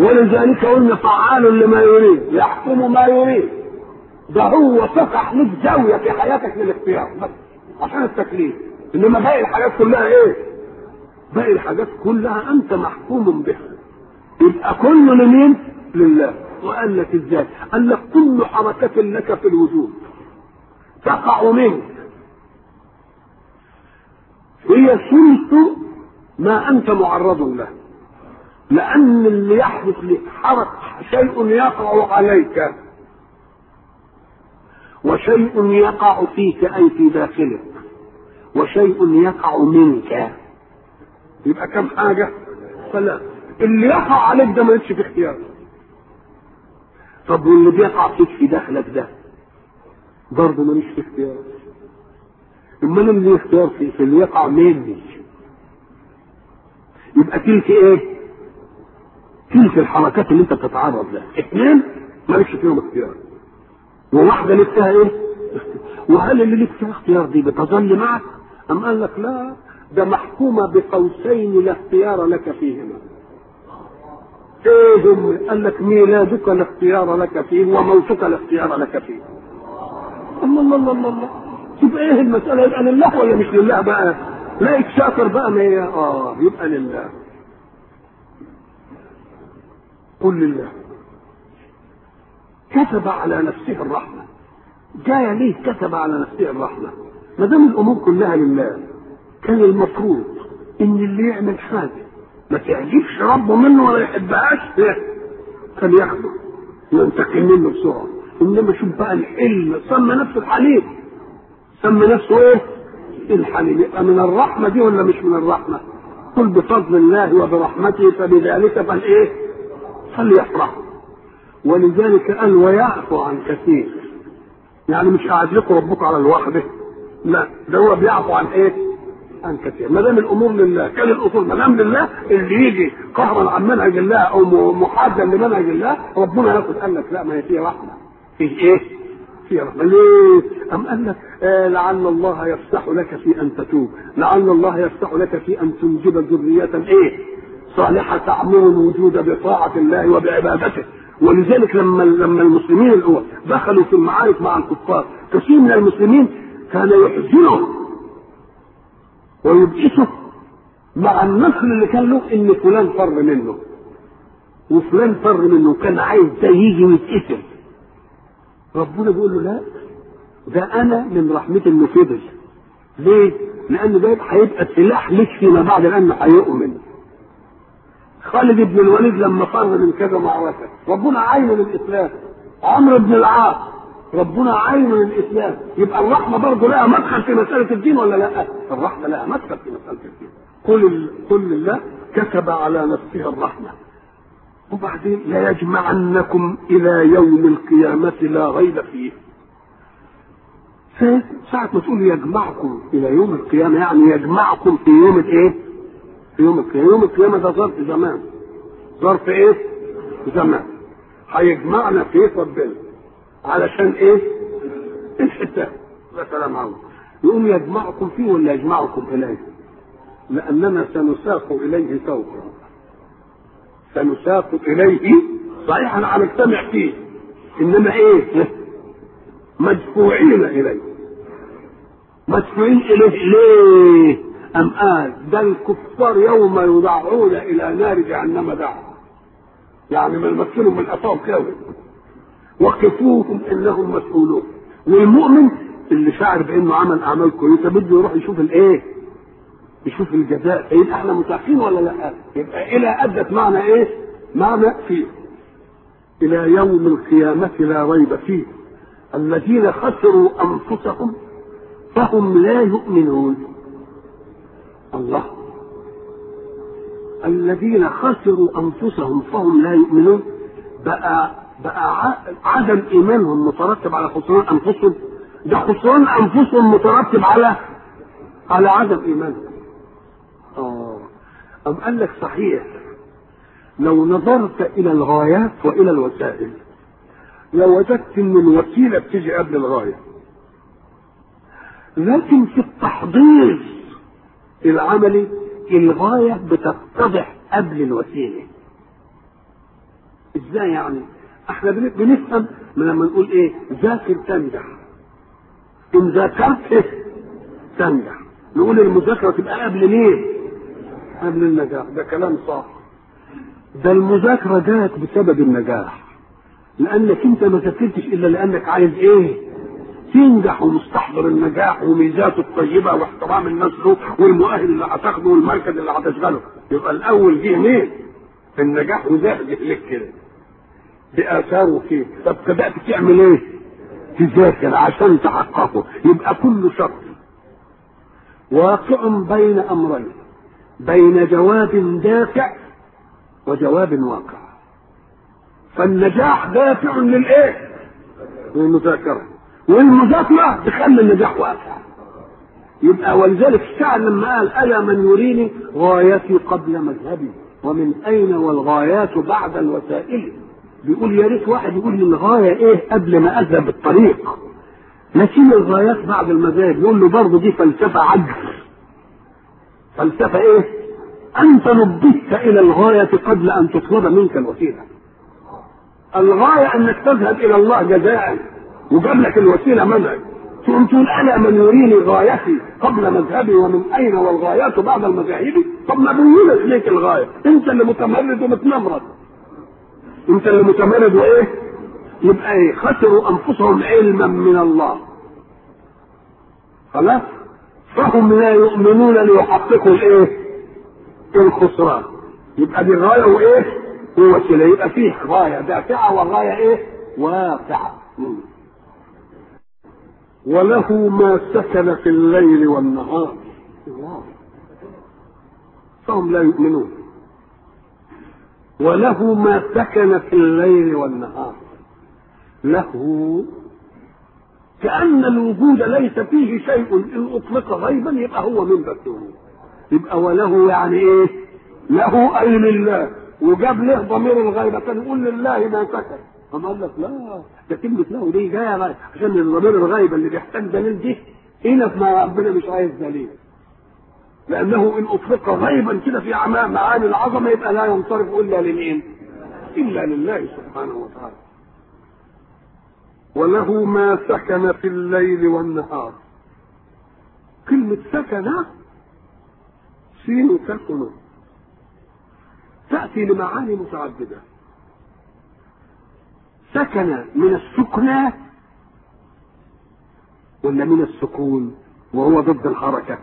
ولذلك قلنا فعال لما يريد يحكم ما يريد ده هو فتح لك زاوية في حياتك للاختيار بس عشان التكليف إنما باقي الحاجات كلها إيه؟ باقي الحاجات كلها أنت محكوم بها يبقى كله لمين؟ لله وقال لك إزاي؟ قال لك كل حركة لك في الوجود تقع منك هي ثلث ما أنت معرض له لأن اللي يحدث لك حرك شيء يقع عليك. وشيء يقع فيك أي في داخلك وشيء يقع منك. يبقى كم حاجة؟ فلا اللي يقع عليك ده ما يدش في اختيار. طب واللي بيقع فيك في داخلك ده؟ برضه ماليش في اختيار. أمال اللي اختيار في اللي يقع مني يبقى تلك إيه؟ تلك الحركات اللي انت بتتعرض لها. اثنين مالكش فيهم اختيار. وواحدة لك فيها إيه؟ وهل اللي لك فيها اختيار دي بتظل معك؟ أم قال لك لا ده محكومة بقوسين لا اختيار لك فيهما. إيه هم؟ قال لك ميلادك لا اختيار لك فيه وموتك لا اختيار لك فيه. الله الله الله الله, الله. تبقى إيه المسألة؟ يبقى لله ولا مش لله بقى؟ لا شاطر بقى ما آه يبقى لله. قل لله. كتب على نفسه الرحمة. جاي ليه كتب على نفسه الرحمة؟ ما دام الأمور كلها لله كان المفروض إن اللي يعمل حاجة ما تعجبش ربه منه ولا يحبهاش كان ياخده ينتقم منه بسرعة. إنما شوف بقى الحلم سمى نفسه الحليم سمى نفسه إيه؟ الحليم يبقى من الرحمة دي ولا مش من الرحمة؟ قل بفضل الله وبرحمته فبذلك فالايه؟ فليفرحوا ولذلك قال ويعفو عن كثير يعني مش قاعد لكم ربكم على الوحده لا ده هو بيعفو عن إيه؟ عن كثير ما دام الأمور لله كان الأصول ما دام لله اللي يجي قهرا عن منهج الله أو محادا لمنهج الله ربنا ياخد قال لك لا ما هي فيها رحمة فيه إيه؟ فيها رحمة ليه؟ أم قال لك آه لعل الله يفتح لك في أن تتوب لعل الله يفتح لك في أن تنجب ذرية إيه؟ صالحة تعمر الوجود بطاعة الله وبعبادته. ولذلك لما لما المسلمين الأول دخلوا في المعارك مع الكفار كثير من المسلمين كان يحزنه ويبئسه مع النصر اللي كان له إن فلان فر منه وفلان فر منه كان عايز ده يجي ويتقتل. ربنا بيقول له لا ده أنا من رحمتي انه فضل ليه؟ لأن ده هيبقى سلاح لك فيما بعد لأنه هيؤمن. خالد بن الوليد لما فر من كذا معركه ربنا عين للإسلام. عمرو بن العاص. ربنا عين للإسلام. يبقى الرحمة برضه لها مدخل في مسألة الدين ولا لا؟ الرحمة لها مدخل في مسألة الدين. قل قل لله كتب على نفسه الرحمة. وبعدين لا يجمعنكم إلى يوم القيامة لا ريب فيه. ساعة ما تقول يجمعكم إلى يوم القيامة يعني يجمعكم في يوم الإيه؟ في يوم القيامة، يوم القيامة ده ظرف زمان. ظرف إيه؟ زمان. هيجمعنا في ربنا. علشان إيه؟ الحساب. يا سلام عليكم. يقوم يجمعكم فيه ولا يجمعكم إليه؟ لأننا سنساق إليه سوقا. سنساق إليه صحيح أنا هنجتمع فيه. إنما إيه؟ مدفوعين إليه. مدفوعين إليه ليه؟ أم قال ده الكفار يوم يدعون إلى نار جهنم دعوه يعني من مثلهم من الافاق كده وقفوهم إنهم مسؤولون. والمؤمن اللي شاعر بإنه عمل أعمال كويسة بده يروح يشوف الإيه؟ يشوف الجزاء. فيبقى إحنا متعقين ولا لا؟ يبقى إلى أدت معنى إيه؟ معنى فيه إلى يوم القيامة لا ريب فيه. الذين خسروا أنفسهم فهم لا يؤمنون. الله. الذين خسروا أنفسهم فهم لا يؤمنون. بقى بقى عدم إيمانهم مترتب على خسران أنفسهم. ده خسران أنفسهم مترتب على على عدم إيمانهم. آه. أم قال لك صحيح. لو نظرت إلى الغايات وإلى الوسائل لوجدت إن الوسيله بتيجي قبل الغاية لكن في التحضير العملي الغاية بتتضح قبل الوسيلة. إزاي يعني؟ إحنا بنفهم لما نقول إيه؟ ذاكر تنجح. إن ذاكرت تنجح. نقول المذاكرة تبقى قبل ليه قبل النجاح. ده كلام صح. ده المذاكرة جات بسبب النجاح. لأنك أنت ما ذاكرتش إلا لأنك عايز إيه؟ تنجح ومستحضر النجاح وميزاته الطيبة واحترام الناس له والمؤهل اللي هتاخده والمركز اللي هتشغله يبقى الأول جه مين؟ النجاح وزهد لك كده. بآثاره فيك طب بدأت تعمل إيه؟ تذاكر عشان تحققه. يبقى كل شرط. واقع بين أمرين. بين جواب دافع وجواب واقع. فالنجاح دافع للإيه؟ للمذاكرة. والمذاكرة تخلي النجاح واقع يبقى ولذلك الشاعر لما قال ألا من يريني غايتي قبل مذهبي. ومن أين والغايات بعد الوسائل؟ بيقول يا ريت واحد يقول لي الغاية إيه قبل ما أذهب الطريق لكن الغايات بعد المذاهب يقول له برضه دي فلسفة عجز. فلسفة إيه؟ أنت نبهت إلى الغاية قبل أن تطلب منك الوسيلة. الغاية أنك تذهب إلى الله جزاء. وجاب لك الوسيلة منعك تقوم تقول أنا من يريني غايتي قبل مذهبي ومن أين والغايات بعد المذاهب طب ما بينت ليك الغاية أنت اللي متمرد ومتنمرد أنت اللي متمرد وإيه؟ يبقى إيه؟ خسروا أنفسهم علما من الله خلاص؟ فهم لا يؤمنون ليحققوا الإيه؟ الخسران يبقى دي غاية وإيه؟ ووسيلة يبقى فيه غاية دافعة وغاية إيه؟ واقعة. وله ما سكن في الليل والنهار. الله. فهم لا يؤمنون. وله ما سكن في الليل والنهار. له كأن الوجود ليس فيه شيء إن أطلق غيبا يبقى هو من بثه يبقى وله يعني إيه؟ له أي لله وجاب له ضمير الغيبة كان يقول لله ما سكت أما قال لك لا ده كلمة له دي جاية عشان الضمير الغيبة اللي بيحتاج دليل دي هنا في ما ربنا مش عايز دليل؟ لأنه إن أطلق غيبا كده في معاني العظمة يبقى لا ينصرف إلا لمين؟ إلا لله سبحانه وتعالى. وله ما سكن في الليل والنهار. كلمة سكن سين تكن تأتي لمعاني متعددة. سكن من السكنى ولا من السكون وهو ضد الحركة؟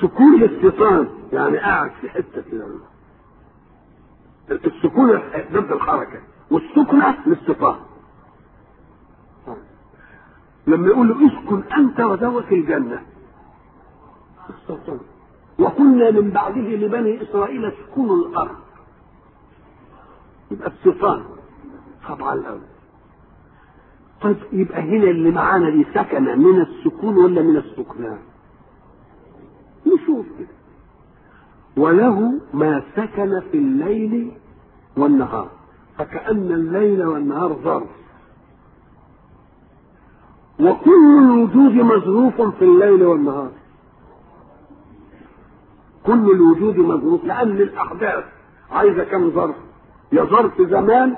سكون الاستيطان يعني قاعد في حتة كده. السكون ضد الحركة والسكنة الاستيطان لما يقول له اسكن أنت وزوجك الجنة. وكنا من بعده لبني إسرائيل اسكنوا الأرض. يبقى السلطان طبعا. الأول طيب يبقى هنا اللي معانا دي سكن من السكون ولا من السكنان نشوف كده. وله ما سكن في الليل والنهار. فكأن الليل والنهار ظرف. وكل الوجود مظروف في الليل والنهار. كل الوجود مظروف لأن الأحداث عايزة كم ظرف؟ يا ظرف زمان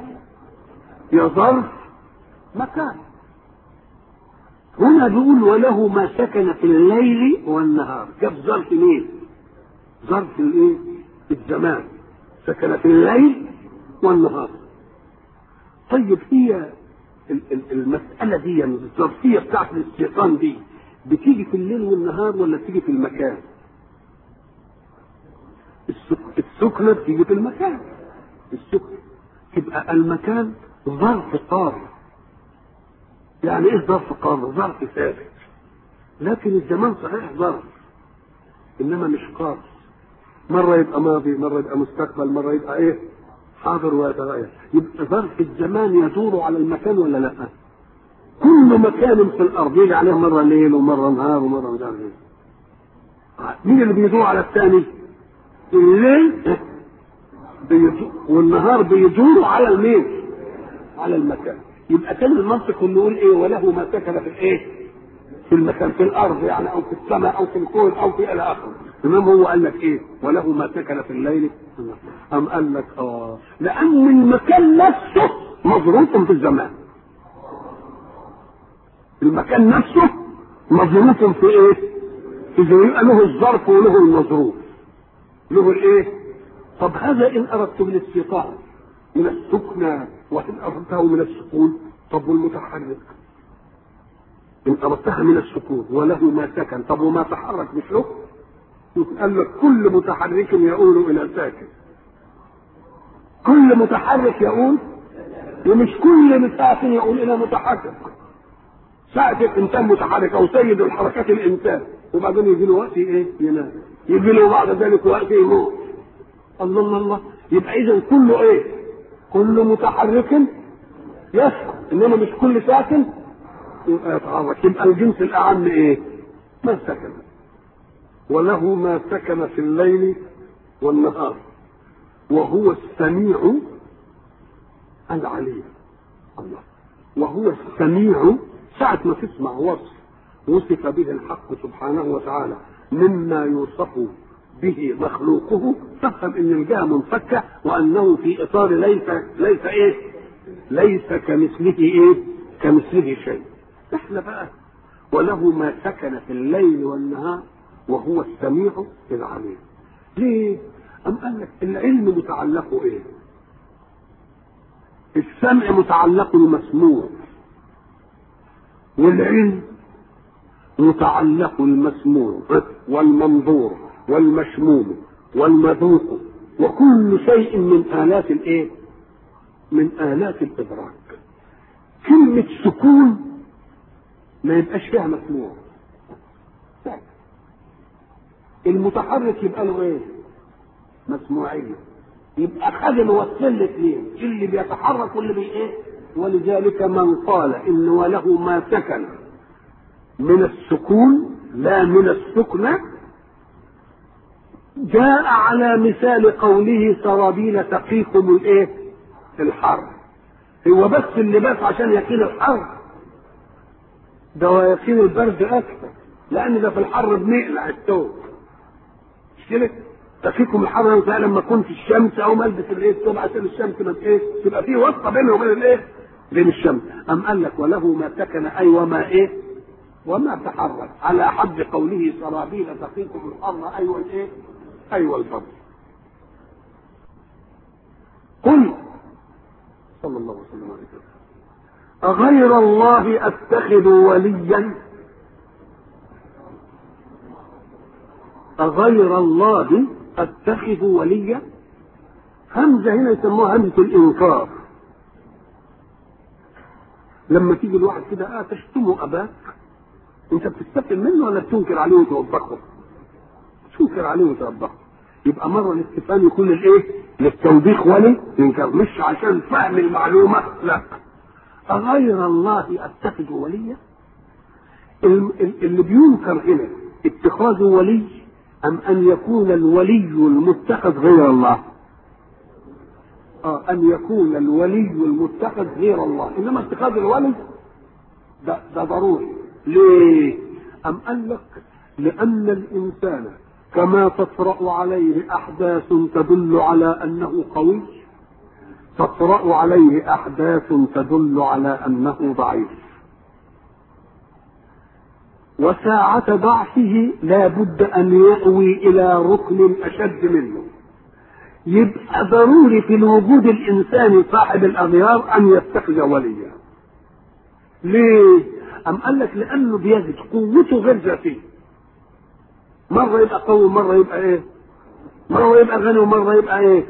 ظرف مكان. هنا بيقول وله ما سكن في الليل والنهار. جاب ظرف مين ظرف الايه؟ الزمان. سكن في الليل والنهار. طيب هي المسألة دي الظرفية بتاعت الاستيقان دي بتيجي في الليل والنهار ولا بتيجي في المكان؟ السكنة بتيجي في المكان. السكنة تبقى المكان ظرف قار يعني إيه ظرف قار؟ ظرف ثابت. لكن الزمان صحيح ظرف. إنما مش قار مرة يبقى ماضي مرة يبقى مستقبل مرة يبقى إيه؟ حاضر ويتغير يبقى ظرف الزمان يدور على المكان ولا لأ؟ كل مكان في الأرض. يجي عليه مرة ليل ومرة نهار ومرة مش عارف إيه. مين اللي بيدور على الثاني؟ الليل. بيدور والنهار بيدور على المين على المكان. يبقى كان المنطق إنه يقول إيه وله ما سكن في الإيه؟ في المكان في الأرض يعني أو في السماء أو في الكون أو في إلى آخره. تمام هو قال لك إيه؟ وله ما سكن في الليل. أم قال لك آه. لأن المكان نفسه مظروف في الزمان. المكان نفسه مظروف في إيه؟ في زي له الظرف وله المظروف. له الإيه؟ طب هذا إن اردت الاستيطان من السكنى وإن أردته من السكون طب والمتحرك إن اردتها من السكون وله ما سكن طب وما تحرك مش له قال لك كل متحرك يؤول إلى ساكن كل متحرك يؤول ومش كل ساكن يؤول إلى متحرك. ساعة الإنسان متحرك أو سيد الحركات الإنسان وبعدين يجي له وقت إيه؟ ينام. يجي له بعد ذلك وقت يموت. الله الله الله. يبقى إذا كله إيه؟ كل متحرك يسكن إنما مش كل ساكن. يتحرك يبقى الجنس الأعم إيه؟ ما سكن. وله ما سكن في الليل والنهار وهو السميع العليم. الله. وهو السميع ساعة ما تسمع وصف وصف به الحق سبحانه وتعالى مما يوصف به مخلوقه تفهم إن الجهة منفكة وأنه في إطار ليس ليس إيه؟ ليس كمثله إيه؟ كمثله شيء. إحنا بقى وله ما سكن في الليل والنهار وهو السميع العليم. ليه؟ أم قال لك العلم متعلق إيه؟ السمع متعلق المسموع والعلم متعلق المسموع والمنظور والمشموم والمذوق وكل شيء من آلات الإيه؟ من آلات الإدراك. كلمة سكون ما يبقاش فيها مسموع. المتحرك يبقى له إيه؟ مسموعية. يبقى خد الوصل الاثنين اللي بيتحرك واللي بي إيه؟ ولذلك من قال إن وله ما سكن من السكون لا من السكنة جاء على مثال قوله سرابيل تقيكم الإيه؟ الحر هو بس اللباس عشان يقين الحر ده يقين البرد أكثر لأن ده في الحر بنقلع الثوب. مش كده؟ تقيكم الحر لما كنت الشمس أو ملبس الإيه؟ الثوب عشان الشمس ما إيه تبقى في واسطه بينه وبين الإيه؟ بين الشمس. أم قال لك وله ما سكن أي وما إيه؟ وما تحرك. على حد قوله سرابيل تقيكم الحر أيوة الإيه أيوة الفضل قل صلى الله وسلم عليه وسلم أغير الله أتخذ وليا؟ أغير الله أتخذ وليا؟ همزة هنا يسموها همزة الإنكار. لما تيجي الواحد كده آه تشتمه أباك. أنت بتستقل منه ولا بتنكر عليه وتوبخه؟ تنكر عليه وتوبخه. يبقى مرة الاستفهام يكون للإيه؟ للتوبيخ ولي ينكر مش عشان فهم المعلومة لا. أغير الله أتخذ وليا؟ اللي بينكر هنا اتخاذ ولي أم أن يكون الولي المتخذ غير الله؟ آه أن يكون الولي المتخذ غير الله. إنما اتخاذ الولي؟ ده, ده ضروري. ليه؟ أم قال لك لأن الإنسان كما تطرأ عليه أحداث تدل على أنه قوي تطرأ عليه أحداث تدل على أنه ضعيف. وساعة ضعفه لا بد أن يأوي إلى ركن أشد منه. يبقى ضروري في الوجود الإنساني صاحب الأغيار أن يتخذ وليا. ليه؟ أم قال لك لأنه بيجد قوته غير ذاتية. مرة يبقى قوي مرة يبقى إيه؟ مرة يبقى غني ومرة يبقى إيه؟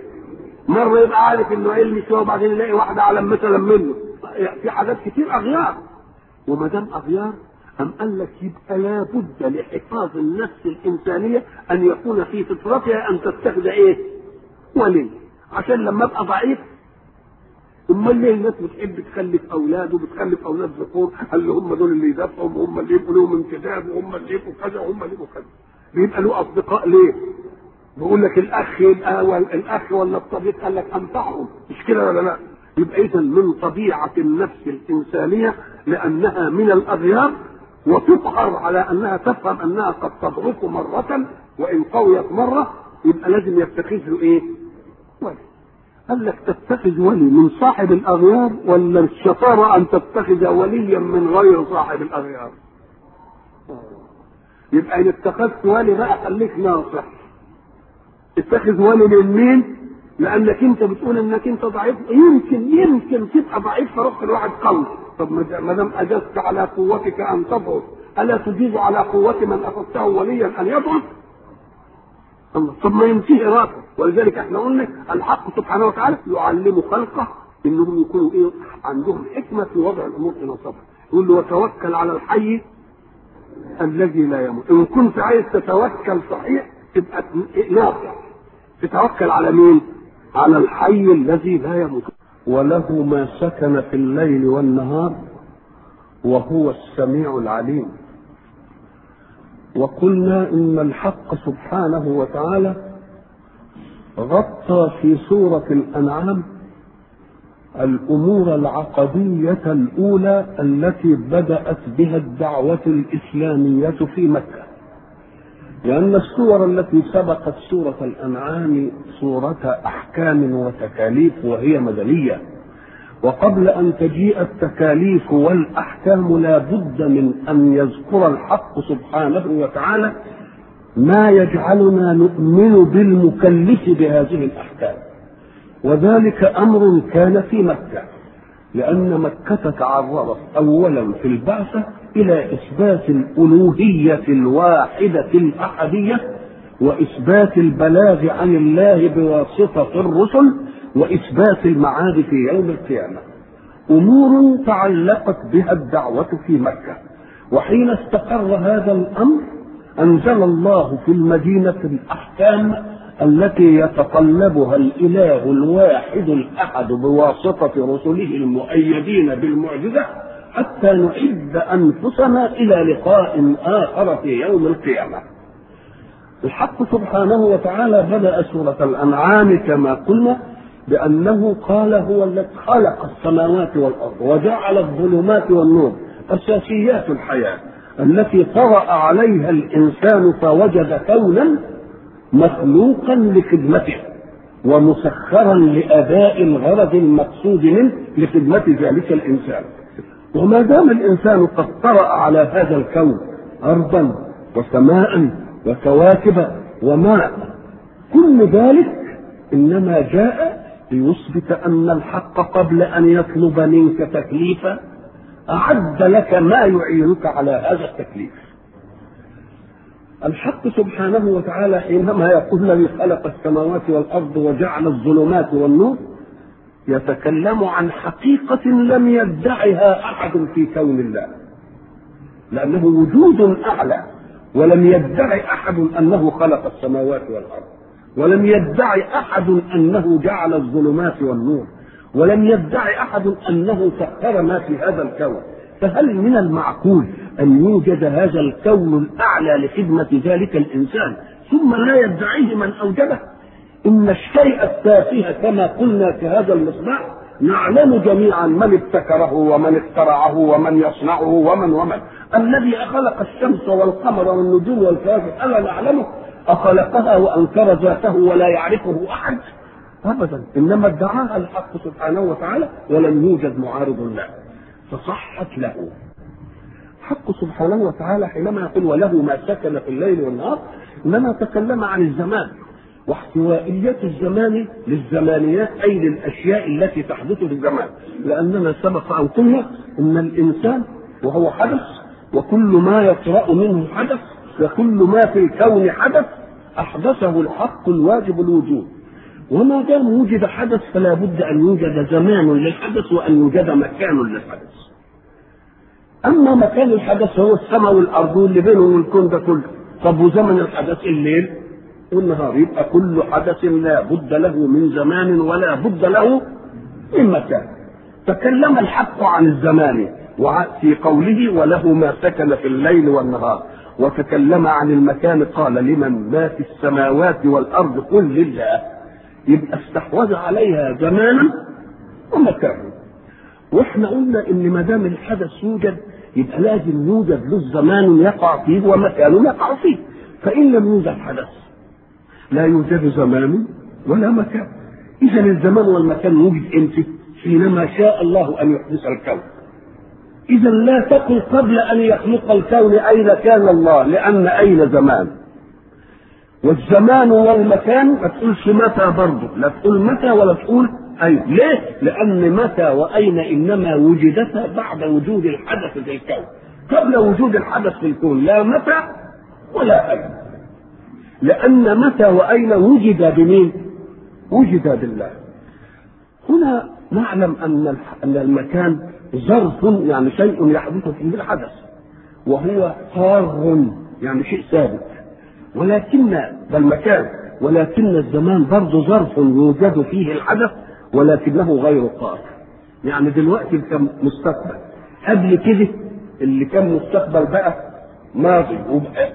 مرة يبقى عارف إنه علمي شوية وبعدين يلاقي واحد أعلم مثلا منه في حاجات كتير أغيار وما دام أغيار أم قال لك يبقى لابد لحفاظ النفس الإنسانية أن يكون في فطرتها أن تتخذ إيه؟ ولي عشان لما أبقى ضعيف أمال ليه الناس بتحب تخلف أولاد وبتخلف أولاد ذكور قال له هم دول اللي يدافعوا وهم اللي يبقوا لهم انتداب وهم اللي يبقوا كذا وهم اللي يبقوا كذا بيبقى له أصدقاء ليه؟ بيقول لك الأخ يبقى الأخ ولا الصديق قال لك انفعهم مش كده ولا لا؟ يبقى اذا من طبيعة النفس الإنسانية لأنها من الأغيار وتقهر على أنها تفهم أنها قد تضعف مرة وإن قويت مرة يبقى لازم يتخذ له إيه؟ ولي قال لك تتخذ ولي من صاحب الأغيار ولا الشطارة أن تتخذ وليا من غير صاحب الأغيار يبقى ان اتخذت ولي بقى خليك ناصح. اتخذ ولي من مين؟ لأنك أنت بتقول إنك أنت ضعيف. يمكن يمكن تبقى ضعيف فروح الواحد قوي. طب ما دام أجزت على قوتك أن تضعف ألا تجيز على قوة من أخذته وليا أن يضعف الله طب ما ينتهي راسه ولذلك إحنا قلنا الحق سبحانه وتعالى يعلم خلقه إنهم يكونوا إيه؟ عندهم حكمة في وضع الأمور في نصبها يقول له وتوكل على الحي الذي لا يموت. إن كنت عايز تتوكل صحيح تبقى نافع تتوكل على مين؟ على الحي الذي لا يموت. وله ما سكن في الليل والنهار وهو السميع العليم. وقلنا إن الحق سبحانه وتعالى غطى في سورة الأنعام الأمور العقدية الأولى التي بدأت بها الدعوة الإسلامية في مكة. لأن السور التي سبقت سورة الأنعام سوره أحكام وتكاليف وهي مدنية. وقبل أن تجيء التكاليف والأحكام لا بد من أن يذكر الحق سبحانه وتعالى ما يجعلنا نؤمن بالمكلف بهذه الأحكام. وذلك أمر كان في مكة لأن مكة تعرضت اولا في البعثة إلى إثبات الألوهية الواحدة الأحدية وإثبات البلاغ عن الله بواسطة الرسل وإثبات المعاد في يوم القيامة. أمور تعلقت بها الدعوة في مكة وحين استقر هذا الأمر أنزل الله في المدينة الأحكام التي يتطلبها الإله الواحد الأحد بواسطة رسله المؤيدين بالمعجزة حتى نعد أنفسنا إلى لقاء آخر في يوم القيامة. الحق سبحانه وتعالى بدأ سورة الأنعام كما قلنا بأنه قال هو الذي خلق السماوات والأرض وجعل الظلمات والنور أساسيات الحياة التي طرأ عليها الإنسان فوجد كونا مخلوقا لخدمته ومسخرا لأداء الغرض المقصود منه لخدمة ذلك الإنسان. وما دام الإنسان قد طرأ على هذا الكون أرضا وسماء وكواكب وماء كل ذلك إنما جاء ليثبت أن الحق قبل أن يطلب منك تكليفا. أعد لك ما يعينك على هذا التكليف. الحق سبحانه وتعالى حينما يقول الذي خلق السماوات والأرض وجعل الظلمات والنور يتكلم عن حقيقة لم يدعها أحد في كون الله. لأنه وجود أعلى ولم يدعي أحد أنه خلق السماوات والأرض ولم يدعي أحد أنه جعل الظلمات والنور ولم يدعي أحد أنه سخر ما في هذا الكون. فهل من المعقول أن يوجد هذا الكون الأعلى لخدمة ذلك الإنسان ثم لا يدعيه من اوجده إن الشيء التافه كما قلنا في هذا المصباح. نعلم جميعا من ابتكره ومن اخترعه ومن يصنعه ومن ومن. الذي خلق الشمس والقمر والنجوم والكواكب ألا نعلمه؟ أخلقها وأنكر ذاته ولا يعرفه أحد؟ أبدا. إنما ادعاها الحق سبحانه وتعالى ولم يوجد معارض له فصحت له. حق سبحانه وتعالى حينما يقول وله ما سكن في الليل والنهار إنما تكلم عن الزمان واحتوائية الزمان للزمانيات أي للأشياء التي تحدث في الزمان. لأننا سبق أن قلنا أن الإنسان وهو حدث وكل ما يطرأ منه حدث وكل ما في الكون حدث أحدثه الحق الواجب الوجود. وما دام وجد حدث فلا بد أن يوجد زمان للحدث وأن يوجد مكان للحدث. أما مكان الحدث هو السماء والأرض واللي بينهم الكون ده كله. طب وزمن الحدث الليل؟ والنهار. يبقى كل حدث لا بد له من زمان ولا بد له من مكان. تكلم الحق عن الزمان في قوله وله ما سكن في الليل والنهار. وتكلم عن المكان قال لمن ما في السماوات والأرض قل لله. يبقى استحوذ عليها زمانا ومكانا وإحنا قلنا إن ما دام الحدث يوجد يبقى لازم يوجد له زمان يقع فيه ومكان يقع فيه. فإن لم يوجد حدث لا يوجد زمان ولا مكان. إذا الزمان والمكان وجد إمتى؟ حينما شاء الله أن يحدث الكون. إذا لا تقل قبل أن يخلق الكون أين كان الله لأن أين زمان؟ والزمان والمكان ما تقولش متى برضه. لا تقول متى ولا تقول أين. ليه؟ لأن متى وأين إنما وجدتا بعد وجود الحدث في الكون. قبل وجود الحدث في الكون. لا متى ولا أين. لأن متى وأين وجد بمين؟ وجد بالله. هنا نعلم أن أن المكان ظرف يعني شيء يحدث فيه الحدث. وهو قار يعني شيء ثابت. ولكن المكان ولكن الزمان برضه ظرف يوجد فيه الحدث ولكنه غير قار يعني دلوقتي كان مستقبل. قبل كده اللي كان مستقبل بقى ماضي وبقى.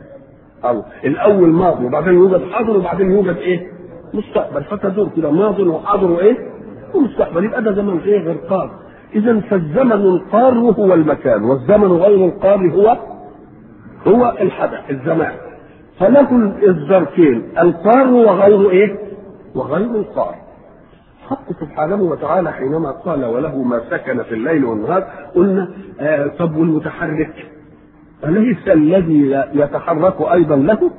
أو الأول ماضي وبعدين يوجد حاضر وبعدين يوجد إيه؟ مستقبل. فتدور كده ماضي وحاضر وإيه؟ ومستقبل. يبقى ده زمن إيه؟ غير قار إذا فالزمن القار هو المكان والزمن غير القار هو هو الحدث الزمان. فله الظرفين القار وغير إيه؟ وغير القار. حق سبحانه وتعالى حينما قال وله ما سكن في الليل والنهار قلنا آه طب والمتحرك أليس الذي يتحرك أيضا له؟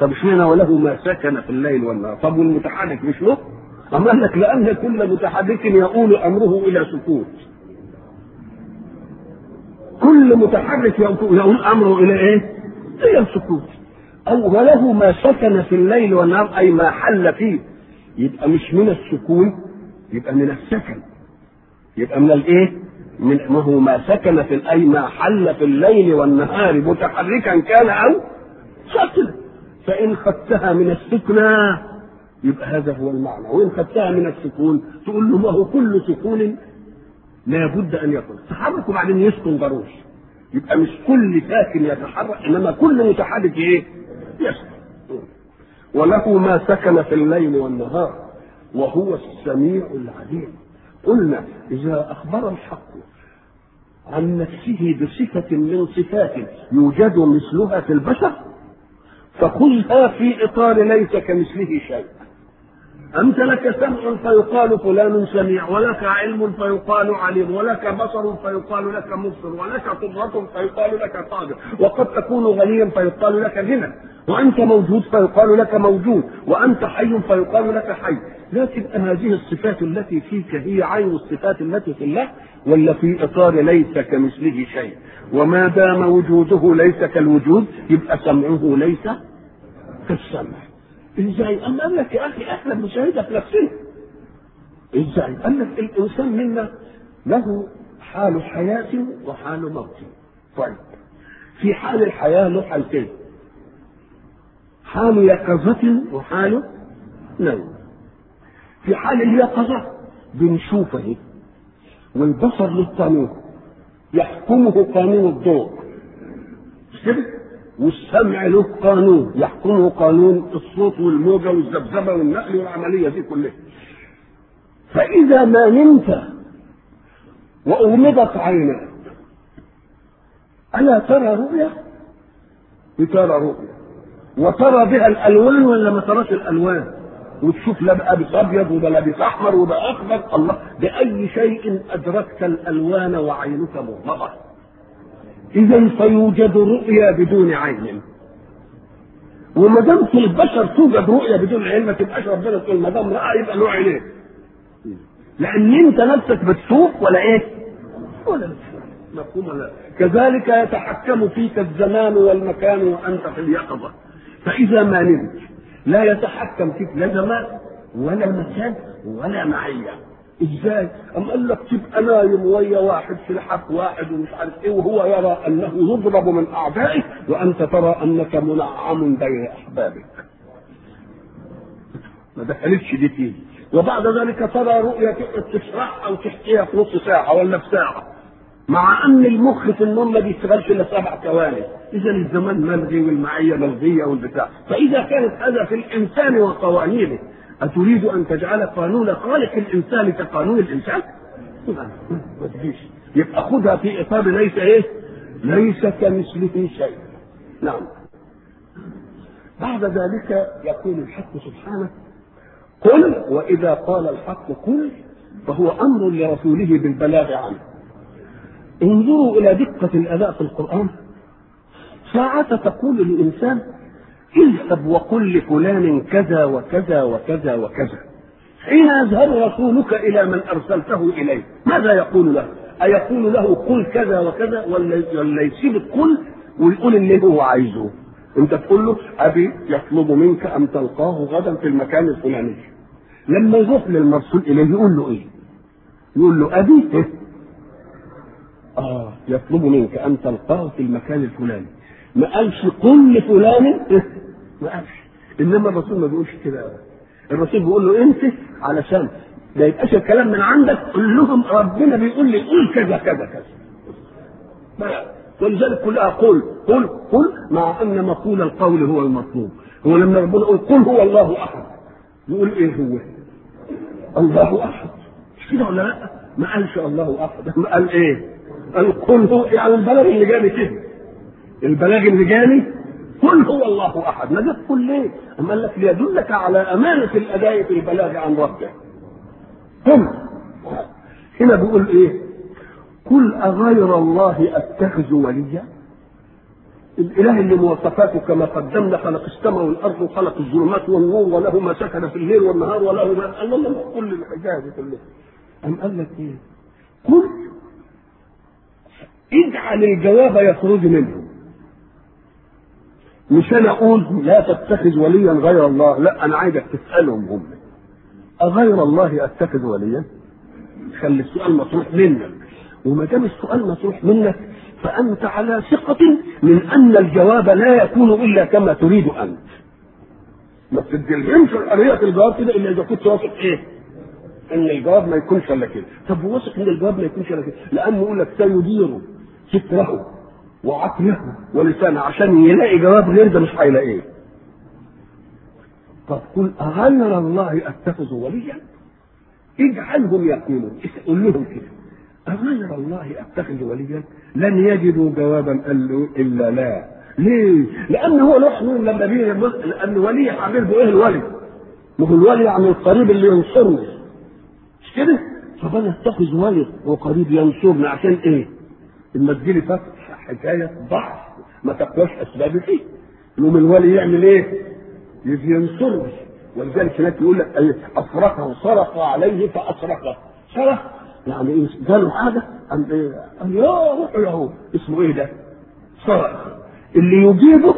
طب اشمعنى وله ما سكن في الليل والنهار؟ طب والمتحرك مش له؟ أم قال لك لأن كل متحرك يؤول أمره إلى سكوت. كل متحرك يؤول أمره إلى إيه؟ إلى السكوت. أو وله ما سكن في الليل والنهار أي ما حل فيه. يبقى مش من السكون يبقى من السكن. يبقى من الإيه؟ من ما هو ما سكن في اي ما حل في الليل والنهار متحركا كان أو ساكنا فإن خدتها من السكنى يبقى هذا هو المعنى. وإن خدتها من السكون تقول له ما هو كل سكون لا بد أن يكون. تحرك وبعدين يسكن ضروري يبقى مش كل ساكن يتحرك إنما كل متحرك إيه؟ يسكن وله ما سكن في الليل والنهار وهو السميع العليم. قلنا إذا أخبر الحق عن نفسه بصفة من صفات يوجد مثلها في البشر فخذها في إطار ليس كمثله شيء. أنت لك سمع فيقال فلان سميع ولك علم فيقال عليم ولك بصر فيقال لك مبصر ولك قدرة فيقال لك قادر وقد تكون غنيا فيقال لك غنى وأنت موجود فيقال لك موجود وأنت حي فيقال لك حي. لكن هذه الصفات التي فيك هي عين الصفات التي في الله ولا في إطار ليس كمثله شيء. وما دام وجوده ليس كالوجود يبقى سمعه ليس كالسمع. إزاي؟ أما قال لك يا أخي إحنا بنشاهدها في نفسنا. إزاي؟ قال لك الإنسان منا له حال حياة وحال موت. طيب في حال الحياة له حالتين. حال يقظة وحال نوم. في حال اليقظة بنشوفه والبصر له قانون يحكمه قانون الضوء. مش كده؟ والسمع له قانون يحكمه قانون الصوت والموجة والذبذبه والنقل والعملية دي كلها. فإذا ما نمت واغمضت عيناك ألا ترى رؤيا؟ بترى رؤيا. وترى بها الألوان ولا ما تراش الألوان؟ وتشوف لا بقى أبيض وده لابس أحمر وده اخضر الله بأي شيء أدركت الألوان وعينك مغمضة. إذا فيوجد رؤيا بدون عين. وما دام في البشر توجد رؤيا بدون عين ما تبقاش ربنا تقول ما دام رأى يبقى له عينين. لأن أنت نفسك بتشوف ولا إيه؟ ولا مفهوم ولا كذلك يتحكم فيك الزمان والمكان وأنت في اليقظة. فإذا ما نمت لا يتحكم فيك لا زمان ولا مكان ولا معية. إزاي؟ أم قال لك تبقى نايم ويا واحد في الحق واحد ومش عارف إيه وهو يرى أنه يضرب من أعدائه وأنت ترى أنك منعم بين أحبابك. ما دخلتش دي فيه وبعد ذلك ترى رؤيا تشرحها أو تحكيها في نص ساعة ولا في ساعة. مع أن المخ في النوم ما بيشتغلش إلا سبع ثواني، إذا الزمان ملغي والمعية ملغية والبتاع، فإذا كانت هذا في الإنسان وقوانينه أتريد أن تجعل قانون خالق الإنسان كقانون الإنسان؟ ما تجيش يبقى خدها في إطار ليس إيه؟ ليس كمثله شيء. نعم. بعد ذلك يقول الحق سبحانه: قل وإذا قال الحق قل فهو أمر لرسوله بالبلاغ عنه. انظروا إلى دقة الأداء في القرآن. ساعة تقول للإنسان اذهب وقل لفلان كذا وكذا وكذا وكذا. حين يذهب رسولك إلى من أرسلته اليه ماذا يقول له؟ أيقول له قل كذا وكذا ولا يسيب القل ويقول اللي هو عايزه. أنت تقول له أبي يطلب منك أن تلقاه غدا في المكان الفلاني. لما يروح للمرسول إليه يقول له إيه؟ يقول له أبي إيه؟ آه يطلب منك أن تلقاه في المكان الفلاني. ما قالش قل لفلان إيه؟ ما قالش. إنما الرسول ما بيقولش كده. الرسول بيقول له انت علشان ما يبقاش الكلام من عندك. قل لهم ربنا بيقول لي قول كذا كذا كذا. ولذلك كلها قل قل قل مع أن مقول القول هو المطلوب. هو لما ربنا يقول قل هو الله أحد. يقول إيه هو؟ الله أحد. مش كده ولا لأ؟ ما قالش الله أحد. ما قال إيه؟ قال قل هو يعني البلاغ اللي جاني كده البلاغ اللي قل هو الله أحد ما جاب قل ليه؟ اما قال لك ليدلك على أمانة الأداء في البلاغ عن ربه ثم هنا بيقول إيه؟ قل أغير الله أتخذ وليا الإله اللي مواصفاته كما قدمنا خلق السماء والأرض وخلق الظلمات والنور وله ما سكن في الليل والنهار وله ما الله كل الحكاية دي كلها أم قال لك إيه؟ قل اجعل الجواب يخرج منه مش أنا أقول لا تتخذ وليا غير الله لا أنا عايزك تسألهم هم. أغير الله أتخذ وليا؟ خلي السؤال مطروح منك. وما دام السؤال مطروح منك فأنت على ثقة من أن الجواب لا يكون إلا كما تريد أنت. ما تدلهمش الحرية في الجواب كده إلا إذا كنت واثق إيه؟ إن الجواب ما يكونش إلا كده. طب واثق إن الجواب ما يكونش إلا كده؟ لأنه يقول لك سيدير فكره وعقله ولسانه عشان يلاقي جواب غير ده مش هيلاقيه. طب قل أغير الله أتخذ وليا؟ اجعلهم يقولون قول لهم كده؟ أغير الله أتخذ وليا؟ لن يجدوا جوابا. قالوا إلا لا. ليه؟ لأن هو نحن لما بيجي لأن ولي حبيب إيه الولي؟ ما هو الولي يعني القريب اللي ينصرني. مش كده؟ طب أنا أتخذ ولي وقريب ينصرني. عشان إيه؟ لما تجيلي فتح حكاية ضعف. ما تقواش أسباب فيه يقوم الولي يعمل إيه؟ يجي ينصرني ولذلك هناك يقول لك اصرخه صرخ عليه فاصرخه صرخ يعني إيه؟ قالوا قام إيه؟ قال يا روح يا هو اسمه إيه ده؟ صرخ اللي يجيبه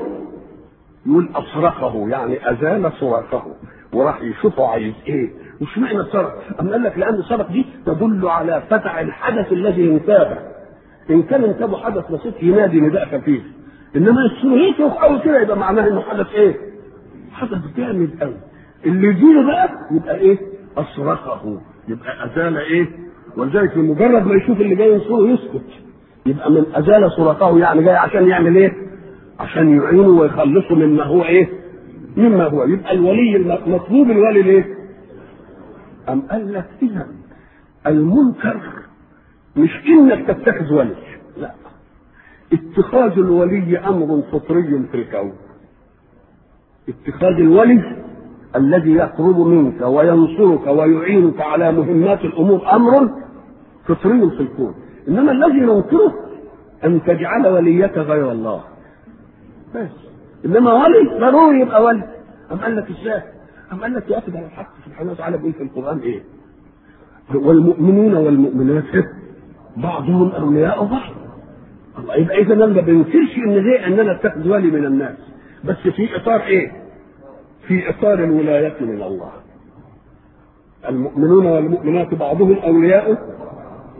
يقول اصرخه يعني أزال صراخه وراح يشوفه عايز إيه؟ وش معنى صرخ؟ أم قال لك لأن الصرخ دي تدل على فتح الحدث الذي انتابه. إن كان انتابه حدث بسيط ينادي نداء خفيف إنما السلوكيات قوي كده يبقى معناه إنه حدث إيه؟ حدث جامد قوي اللي يجيله بقى يبقى إيه؟ أصرخه يبقى أزال إيه؟ ولذلك بمجرد ما يشوف اللي جاي ينصره يسكت يبقى من أزال صراخه يعني جاي عشان يعمل إيه؟ عشان يعينه ويخلصه مما هو إيه؟ مما هو يبقى الولي مطلوب الولي ليه؟ أم قال لك إذا المنكر مش إنك تتخذ ولي. لا. اتخاذ الولي أمر فطري في الكون. اتخاذ الولي الذي يقرب منك وينصرك ويعينك على مهمات الأمور أمر فطري في الكون. إنما الذي ننكره أن تجعل وليك غير الله. بس. إنما ولي ضروري يبقى ولي. أم قال لك إزاي؟ أم قال لك يأخذ على الحق سبحانه وتعالى بيقول في القرآن إيه؟ والمؤمنون والمؤمنات. بعضهم أولياء بعض. الله يبقى إذا أنا ما بنكرش إن ليه إن أنا أتخذ ولي من الناس بس في إطار إيه؟ في إطار الولاية من الله. المؤمنون والمؤمنات بعضهم أولياء.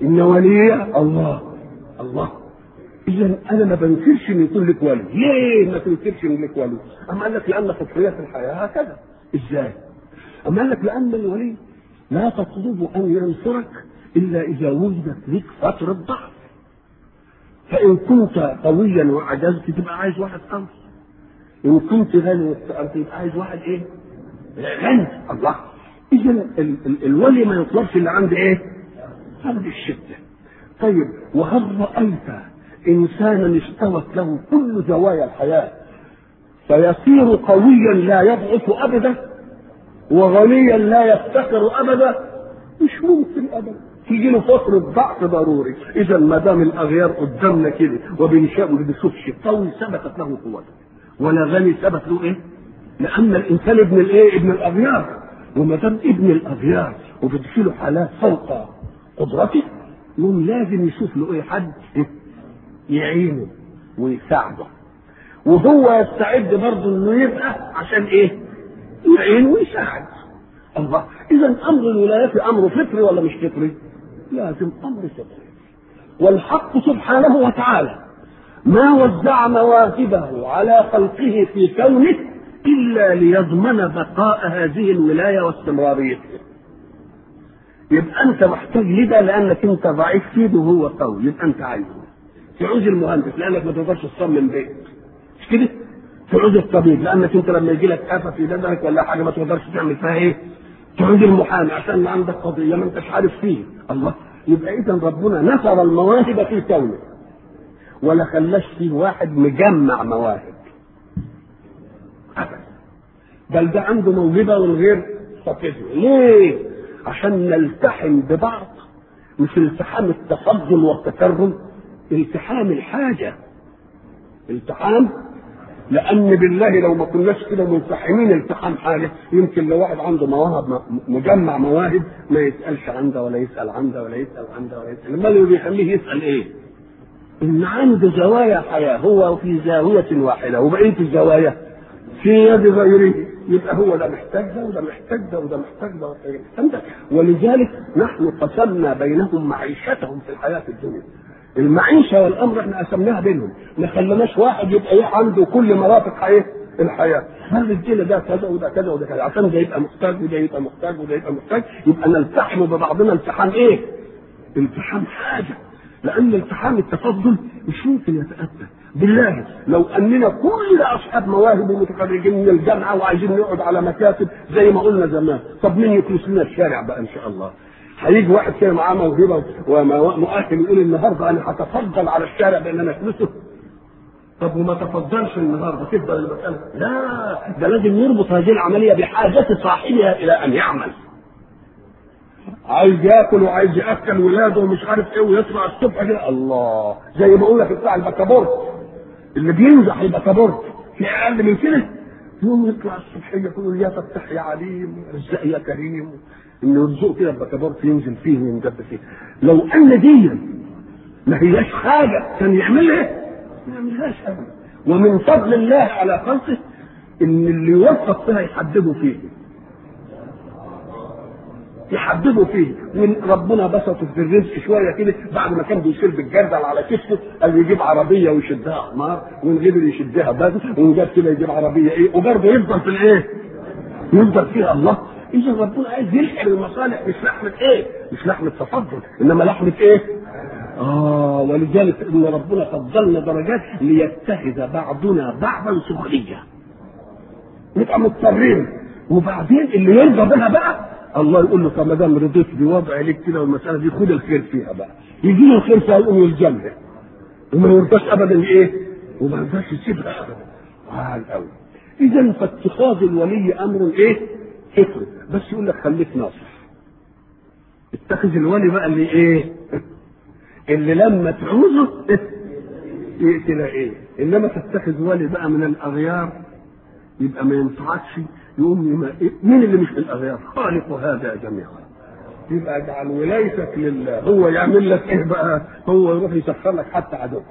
إن ولي الله. الله. اذا أنا ما بنكرش إن يكون لك ولي. ليه ما تنكرش إن لك ولي؟ أما قال لك لأن فطريه الحياة هكذا. إزاي؟ أما قال لك لأن الولي لا تطلب أن ينصرك إلا إذا وجدت لك فتره ضعف فإن كنت قويا وعجزت تبقى عايز واحد قوي إن كنت غني وافتقرت تبقى عايز واحد إيه؟ غني. الله. ال- الولي ما يطلبش اللي عند إيه؟ عند الشدة. طيب وهل رأيت انسانا استوت له كل زوايا الحياة فيصير قويا لا يضعف ابدا وغنيا لا يفتقر ابدا؟ مش ممكن ابدا. تيجي له فترة ضعف ضروري، إذا ما دام الأغيار قدامنا كده وبنشاء ما بنشوفش قوي ثبتت له قوته ولا غني ثبت له إيه؟ لأن الإنسان ابن الإيه؟ ابن الأغيار وما دام ابن الأغيار وبتجيله حالات فوق قدرته يوم لازم يشوف له إيه حد يعينه ويساعده وهو يستعد برضه إنه يبقى عشان إيه؟ يعين ويساعد الله إذا أمر الولايات أمر فطري ولا مش فطري؟ لازم أمر فطري والحق سبحانه وتعالى ما وزع مواهبه على خلقه في كونه إلا ليضمن بقاء هذه الولاية واستمراريتها يبقى أنت محتاج لده لأنك أنت ضعيف فيه وهو قوي يبقى أنت عايزه تعوز المهندس لأنك ما تقدرش تصمم بيت مش كده؟ تعوز الطبيب لأنك أنت لما يجي لك آفة في بدنك ولا حاجة ما تقدرش تعمل فيها إيه؟ تعوز المحامي عشان عندك قضية ما انتش عارف فيه. الله. يبقى إذا ربنا نثر المواهب في كونه. ولا خلاش فيه واحد مجمع مواهب. بل ده عنده موهبة والغير فاقدها ليه؟ عشان نلتحم ببعض. مش التحام التفضل والتكرم. التحام الحاجة. التحام لأن بالله لو ما كناش كده ملتحمين التحام حاجة يمكن لو واحد عنده مواهب مجمع مواهب ما يسألش عن ده ولا يسأل عن ده ولا يسأل عن ده ولا يسأل. ما اللي بيخليه يسأل إيه؟ إن عنده زوايا حياة هو في زاوية واحدة وبقية الزوايا في يد غيره يبقى هو ده محتاج ده وده محتاج ده وده محتاج ده وده محتاج ده. ولذلك نحن قسمنا بينهم معيشتهم في الحياة الدنيا. المعيشة والأمر إحنا قسمناها بينهم. ما خليناش واحد يبقى إيه عنده كل مرافق حياه الحياة. الرجاله ده كذا وده كذا وده كذا؟ عشان ده يبقى محتاج وده يبقى محتاج وده يبقى محتاج يبقى نلتحم ببعضنا التحام إيه؟ التحام حاجة. لأن التحام التفضل مش ممكن يتاتى بالله لو أننا كلنا أصحاب مواهب ومتخرجين من الجامعة وعايزين نقعد على مكاتب زي ما قلنا زمان طب مين يكنس لنا الشارع بقى إن شاء الله؟ هيجي واحد كده معاه موهبة ومؤهل يقول النهارده أنا هتفضل على الشارع بأن أنا اكنسه طب وما تفضلش النهارده تفضل المساله لا ده لازم يربط هذه العملية بحاجه صاحبها إلى أن يعمل. عايز ياكل وعايز يأكل ولاده ومش عارف إيه ويطلع الصبح كده. الله زي ما أقول لك بتاع البكابورت. اللي بينزح البكابورت في أقل من كده. يوم يطلع الصبحيه يقول يا فتح يا عليم ارزق يا كريم. إنه يرزقه كده البكابورت ينزل فيه ويندب فيه. لو أن دي ما هياش حاجة كان يعملها ما يعملهاش ابدا ومن فضل الله على خلقه إن اللي يوفق فيها يحببه فيه. يحببه فيه. من ربنا بسطه في الرزق شوية كده بعد ما كان بيشيل بالجردل على كتفه قال يجيب عربية ويشدها حمار وان قدر يشدها بدر وان جاب كده يجيب عربية إيه؟ وبرضه يفضل في الإيه؟ يفضل فيها الله. إذا ربنا عايز يلحق المصالح مش لحمة إيه؟ مش لحمة تفضل إنما لحمة إيه؟ آه ولذلك إن ربنا فضلنا درجات ليتخذ بعضنا بعضا سخرية نبقى مضطرين وبعدين اللي يرضى بها بقى الله يقول له طب ما دام رضيت بوضع ليك كده والمسألة دي خد الخير فيها بقى يجي له الخير فيها يقوم يلزمها وما يرضاش ابدا إيه؟ وما يرضاش يسيبها ابدا اذا فاتخاذ الولي أمر إيه؟ فطري بس يقول لك خليك ناصح اتخذ الولي بقى اللي إيه؟ اللي لما تعوزه تلاقيه إنما تتخذ ولي بقى من الأغيار يبقى ما ينفعكش يقوم مين اللي مش من الاغيار؟ خالق هذا جميعا يبقى اجعل ولايتك لله هو يعمل لك إيه بقى؟ هو يروح يسخر لك حتى عدوك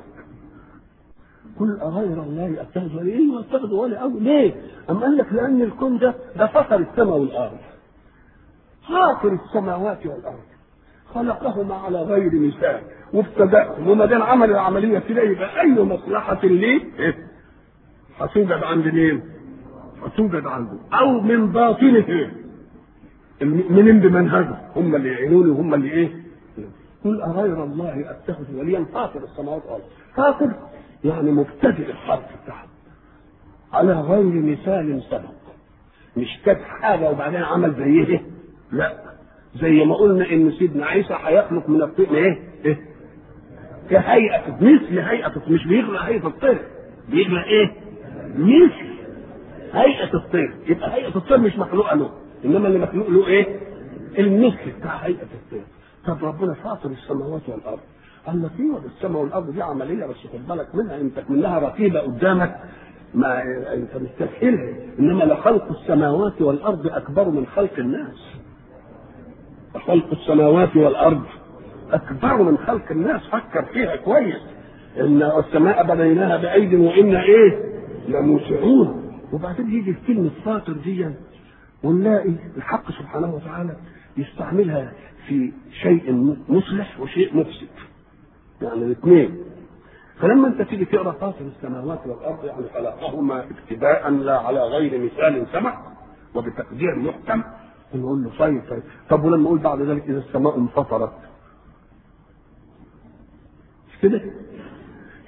قل أغير الله أتخذ ولي إيه أتخذ ولي أو ليه؟ أم قال لك لأن الكون ده ده فطر السماء والأرض فاطر السماوات والأرض خلقهما على غير مثال وابتدأهم وما دام عمل العملية كده يبقى أي مصلحة ليه إيه؟ هتوجد عند مين؟ هتوجد عنده أو من باطنه إيه؟ المؤمنين بمنهجه هم اللي يعينوني وهم اللي إيه؟ قل أغير الله أتخذ وليا فاطر السماوات والأرض فاطر يعني مبتدئ الحرف بتاعه على غير مثال سبق. مش كانت حاجة وبعدين عمل زي إيه؟ لا. زي ما قلنا إن سيدنا عيسى هيخلق من الطين. إيه؟ إيه؟ كهيئة مثل هيئة مش بيخلق هيئة الطير بيخلق إيه؟ مثل هيئة الطير يبقى هيئة الطير مش مخلوقة له. إنما اللي مخلوق له إيه؟ المثل بتاع هيئة الطير طب ربنا فاطر السماوات والأرض. قال لك أيوه السماء والأرض دي عملية بس خد بالك منها انت منها رقيبه قدامك ما انت مستسهلها إنما لخلق السماوات والأرض أكبر من خلق الناس. خلق السماوات والأرض أكبر من خلق الناس. فكر فيها كويس. إن السماء بنيناها بأيد وإنا إيه؟ لموسعون. وبعدين يجي في كلمه فاطر دي ونلاقي الحق سبحانه وتعالى يستعملها في شيء مصلح وشيء مفسد. يعني الاثنين فلما انت تيجي تقرا فاطر السماوات والأرض يعني خلقهما ابتداء لا على غير مثال سبق وبتقدير محكم نقول له طيب طيب. طب ولما أقول بعد ذلك إذا السماء انفطرت؟ مش كده؟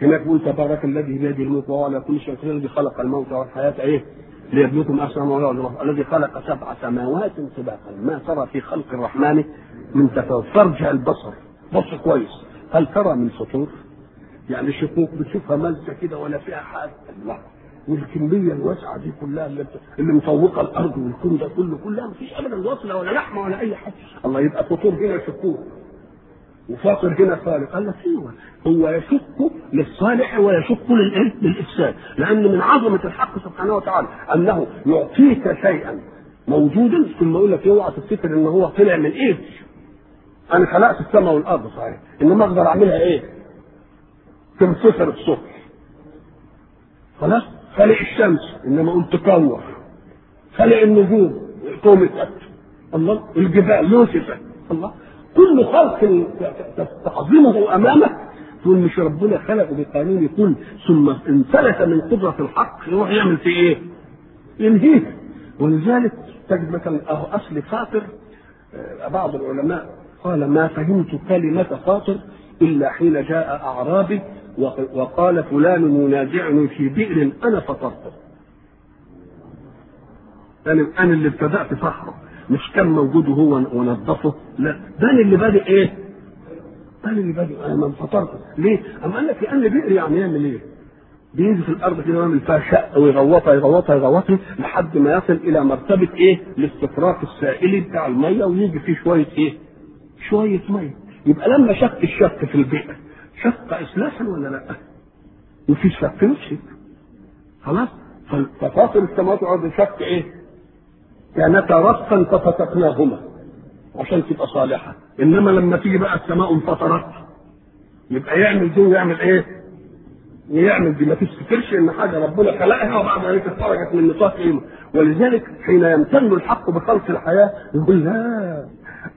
هناك بيقول تبارك الذي بيده الملك وهو على كل شيء الذي خلق الموت والحياة إيه؟ ليبلوكم أحسن الله. الذي خلق سبع سماوات سباقا. ما ترى في خلق الرحمن من تفاوت. فارجع البصر. بص كويس. هل ترى من فطور؟ يعني شقوق بتشوفها مزه كده ولا فيها حاجة لا والكمية الواسعة دي كلها اللي, اللي مطوقه الأرض والكون ده كله كلها مفيش ابدا وصلة ولا لحمة ولا أي حاجة الله يبقى فطور هنا شقوق وفاطر هنا خالق قال لك أيوه هو يشق للصالح ويشق للإيه؟ للإفساد لأن من عظمة الحق سبحانه وتعالى أنه يعطيك شيئا موجودا ثم يقول لك اوعى تفتكر إن هو طلع من إيه؟ أنا خلقت السماء والأرض صحيح. إنما أقدر أعملها إيه؟ تنفصل الصبح. خلاص؟ خلق الشمس إنما قلت تكور خلق النجوم قومت الله؟ الجبال نوسفت الله؟ كل خلق تعظمه أمامك. تقول مش ربنا خلقه بقانون كن ثم انفلت من قدرة الحق يروح يعمل في إيه؟ ينهيه ولذلك تجد مثلا أهو أصل فاطر بعض العلماء قال ما فهمت كلمة فاطر إلا حين جاء أعرابي وقال فلان ينازعني في بئر أنا فطرته أنا أنا اللي ابتدأت فخره مش كان موجود هو ونظفه لا ده أنا اللي بادئ إيه؟ ده أنا اللي بادئ أنا فطرته ليه؟ أما قال لك لأن بئر يعني يعمل إيه؟ بينزل في الأرض كده ويعمل فيها شق ويغوطها يغوطها يغوطها لحد ما يصل إلى مرتبة إيه؟ الاستفراغ السائلي بتاع المية ويجي فيه شوية إيه؟ شوية ميه يبقى لما شق الشق في البئر شق اسلافا ولا لأ؟ وفي شق نفسي خلاص؟ ففاصل السماوات والأرض شق إيه؟ كانتا رصا ففتقناهما عشان تبقى صالحة إنما لما تيجي بقى السماء انفطرت يبقى يعمل دي ويعمل إيه؟ ويعمل دي ما تفتكرش ان حاجة ربنا خلقها وبعد ذلك خرجت من نطاق علمه ولذلك حين يمتن الحق بخلق الحياة يقول لا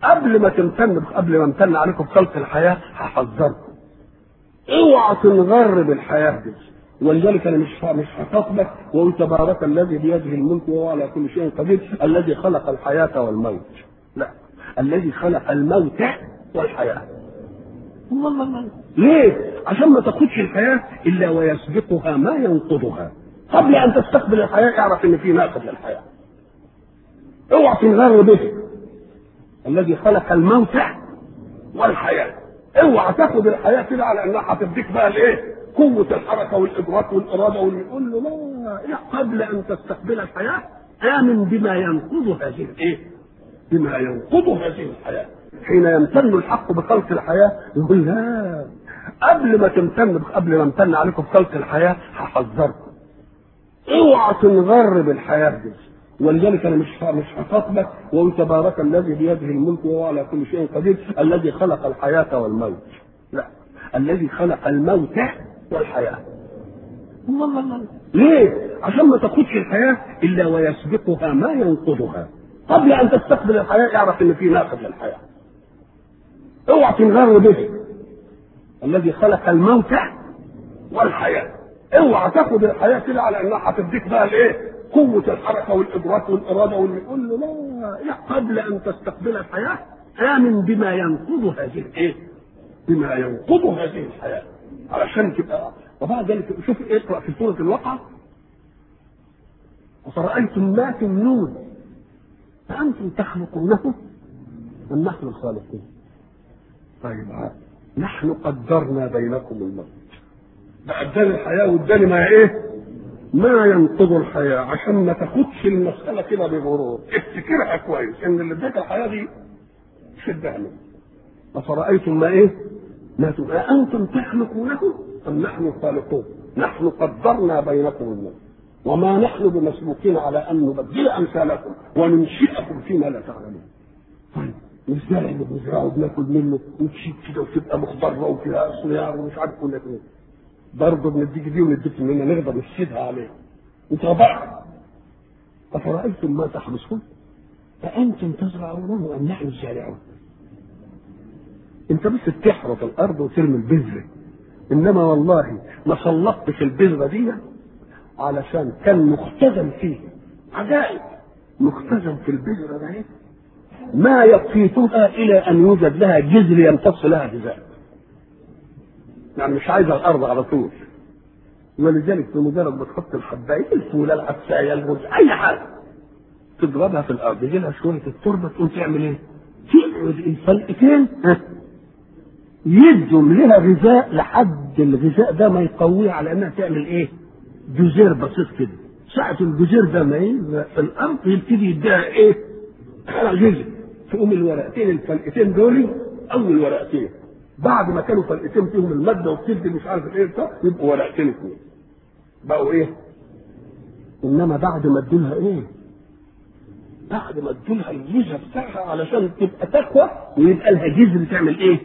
قبل ما تمتن قبل ما امتن عليكم بخلق الحياة هحذركم. اوعى تنغر بالحياة دي. ولذلك أنا مش مش هخاطبك وأقول تبارك الذي بيده الملك وهو على كل شيء قدير الذي خلق الحياة والموت. لا الذي خلق الموت والحياة. والله الله ليه؟ عشان ما تاخدش الحياة إلا ويسبقها ما ينقضها. قبل أن تستقبل الحياة اعرف إن في ناقض للحياه اوعى تنغر به الذي خلق الموت والحياة. اوعى تاخد الحياة كده على إنها هتديك بقى الإيه؟ قوة الحركة والإدراك والإرادة ويقول له لا قبل أن تستقبل الحياة آمن بما ينقض هذه الإيه؟ بما ينقض هذه الحياة. حين يمتن الحق بخلق الحياة يقول لا قبل ما تمتن قبل ما امتن عليكم بخلق الحياة هحذركم. اوعى تنغر بالحياة دي. ولذلك أنا مش مش هخاطبك وقل تبارك الذي بيده الملك وهو على كل شيء قدير الذي خلق الحياة والموت. لا الذي خلق الموت والحياة. الله الله الله ليه؟ عشان ما تاخدش الحياة إلا ويسبقها ما ينقضها. قبل أن تستقبل الحياة اعرف إن في ناقض للحياة. اوعى تنغر به. الذي خلق الموت والحياة اوعى تاخد الحياة كده على انها هتديك بقى الايه؟ قوة الحركة والادراك والإرادة له لا قبل أن تستقبل الحياة آمن بما ينقض هذه الإيه؟ بما ينقض هذه الحياة علشان تبقى وبعد ذلك شوف اقرأ في سورة الواقعة أفرأيتم ما تمنون أأنتم تخلقونه أم نحن الخالقون؟ طيب نحن قدرنا بينكم الموت بقى اداني الحياة واداني ما إيه؟ ما ينقض الحياة عشان ما تاخدش المسألة كده بغرور افتكرها كويس إن اللي اداك الحياة دي شدها منه أفرأيتم ما إيه؟ ما تم... أأنتم تخلقونه أم نحن الخالقون؟ نحن قدرنا بينكم الموت وما نحن بمسبوقين على أن نبدل أمثالكم وننشئكم فيما لا تعلمون. طيب والزرع اللي بنزرعه بناكل منه وتشيك كده وتبقى مخضرة وفيها صيار ومش عارف كل إيه. برضه بنديك دي ونديك منها نقدر نشيدها عليه. وطبعا أفرأيتم ما تحرسون؟ أأنتم تزرعونه أم نحن الزارعون؟ انت بس بتحرث الأرض وترمي البذره إنما والله ما سلطتش البذرة دي علشان كان مختزن فيه عجائب مختزن في البذرة ده ما يقيتها إلى أن يوجد لها جذر يمتص لها غذاء يعني مش عايزة الأرض على طول ولذلك بمجرد ما تحط الحبايه الفوله العدسايه الرز أي حاجة تضربها في الأرض يجي لها شوية التربة تقوم تعمل إيه؟ تقعد الفلقتين يدهم لها غذاء لحد الغذاء ده ما يقويها على إنها تعمل إيه؟ جزير بسيط كده ساعة الجزير ده ما في الأرض يبتدي يديها إيه؟ غذاء تقوم الورقتين الفلقتين دول اول ورقتين بعد ما كانوا فلقتين فيهم المادة وبتدي مش عارف إيه بتاع يبقوا ورقتين اثنين بقوا إيه؟ إنما بعد ما ادولها إيه؟ بعد ما ادولها الجزء بتاعها علشان تبقى تقوى ويبقى لها جذر تعمل إيه؟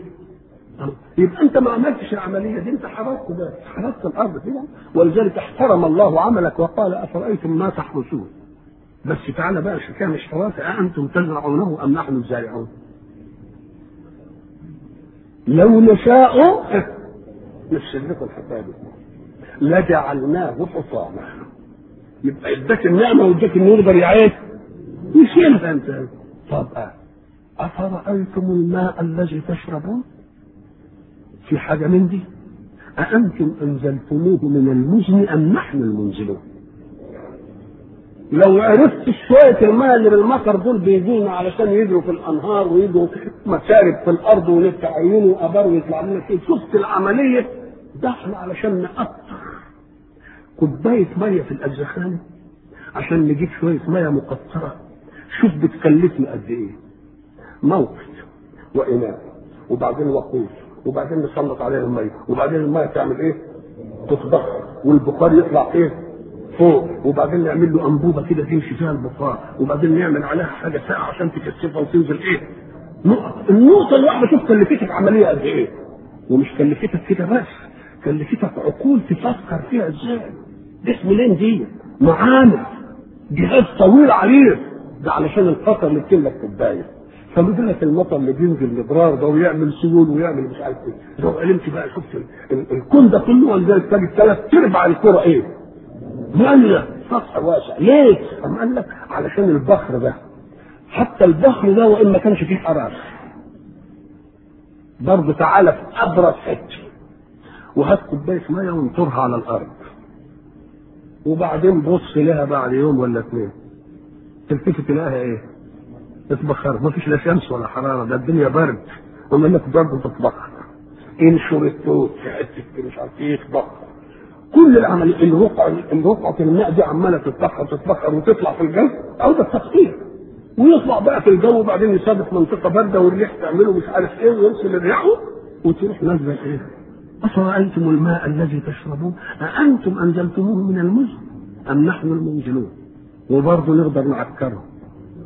يبقى أنت ما عملتش العملية دي أنت حرصت ده حرصت الأرض كده ولذلك احترم الله عملك وقال أفرأيتم ما تحرسون بس تعالى بقى الحكاية مش حراسه أأنتم تزرعونه أم نحن الزارعون؟ لو نشاء نفسد لكم الحكاية دي. لجعلناه حطاما. يبقى اداك النعمة واداك انه يقدر يعيش يشيلها أنت. طب أفرأيتم الماء الذي تشربون؟ في حاجة من دي؟ أأنتم أنزلتموه من المزن أم نحن المنزلون؟ لو عرفت شوية الماء اللي بالمطر دول بيجونا علشان يجروا في الأنهار ويجوا مسارب في الأرض ونفتح عيونه وآبار ويطلع لنا كده شفت العملية؟ ده إحنا علشان نقطر كوباية مية في الأجزخان عشان نجيب شوية مية مقطرة. شوف بتكلفنا قد إيه. موقف وإناء وبعدين وقود وبعدين نسلط عليها المية وبعدين المية تعمل إيه؟ تتبخر والبخار يطلع إيه؟ فوق وبعدين نعمل له أنبوبة كده تمشي فيها البخار وبعدين نعمل عليها حاجة ساقعة عشان تكثفها وتنزل إيه؟ نقط النقطة الواحدة شوف كلفتك عملية قد إيه؟ ومش كلفتك كده بس كلفتك عقول تفكر فيها إزاي؟ اسم لين دي معامل جهاز طويل عريض ده علشان الخطر اللي بتملك كوبايه فبدلك المطر اللي بينزل الاضرار ده ويعمل سيول ويعمل مش عارف إيه لو علمت بقى شفت الكون ده كله ولذلك تجد ثلاث ارباع الكرة إيه؟ ماليه سطح واسع ليه؟ أم قال لك علشان البحر ده. حتى البحر ده وإن ما كانش فيه حرارة. برضه تعالى في ابرد حتة. وهات كوباية مية وانطرها على الأرض. وبعدين بص لها بعد يوم ولا اثنين تلتفت تلاقيها إيه؟ تتبخر ما فيش لا شمس ولا حرارة. ده الدنيا برد. وما انك برضه تتبخر. انشر التوت في حتة مش عارف إيه يتبخر كل العمل الرقعه الرقعه الماء دي عمالة تتبخر تتبخر وتطلع في الجو أو ده ويطلع بقى في الجو وبعدين يصادف منطقة باردة والريح تعمله مش عارف إيه ويرسل الريح وتروح نازلة إيه؟ أفرأيتم الماء الذي تشربون؟ أأنتم أنزلتموه من المزن أم نحن المنزلون؟ وبرضه نقدر نعكره.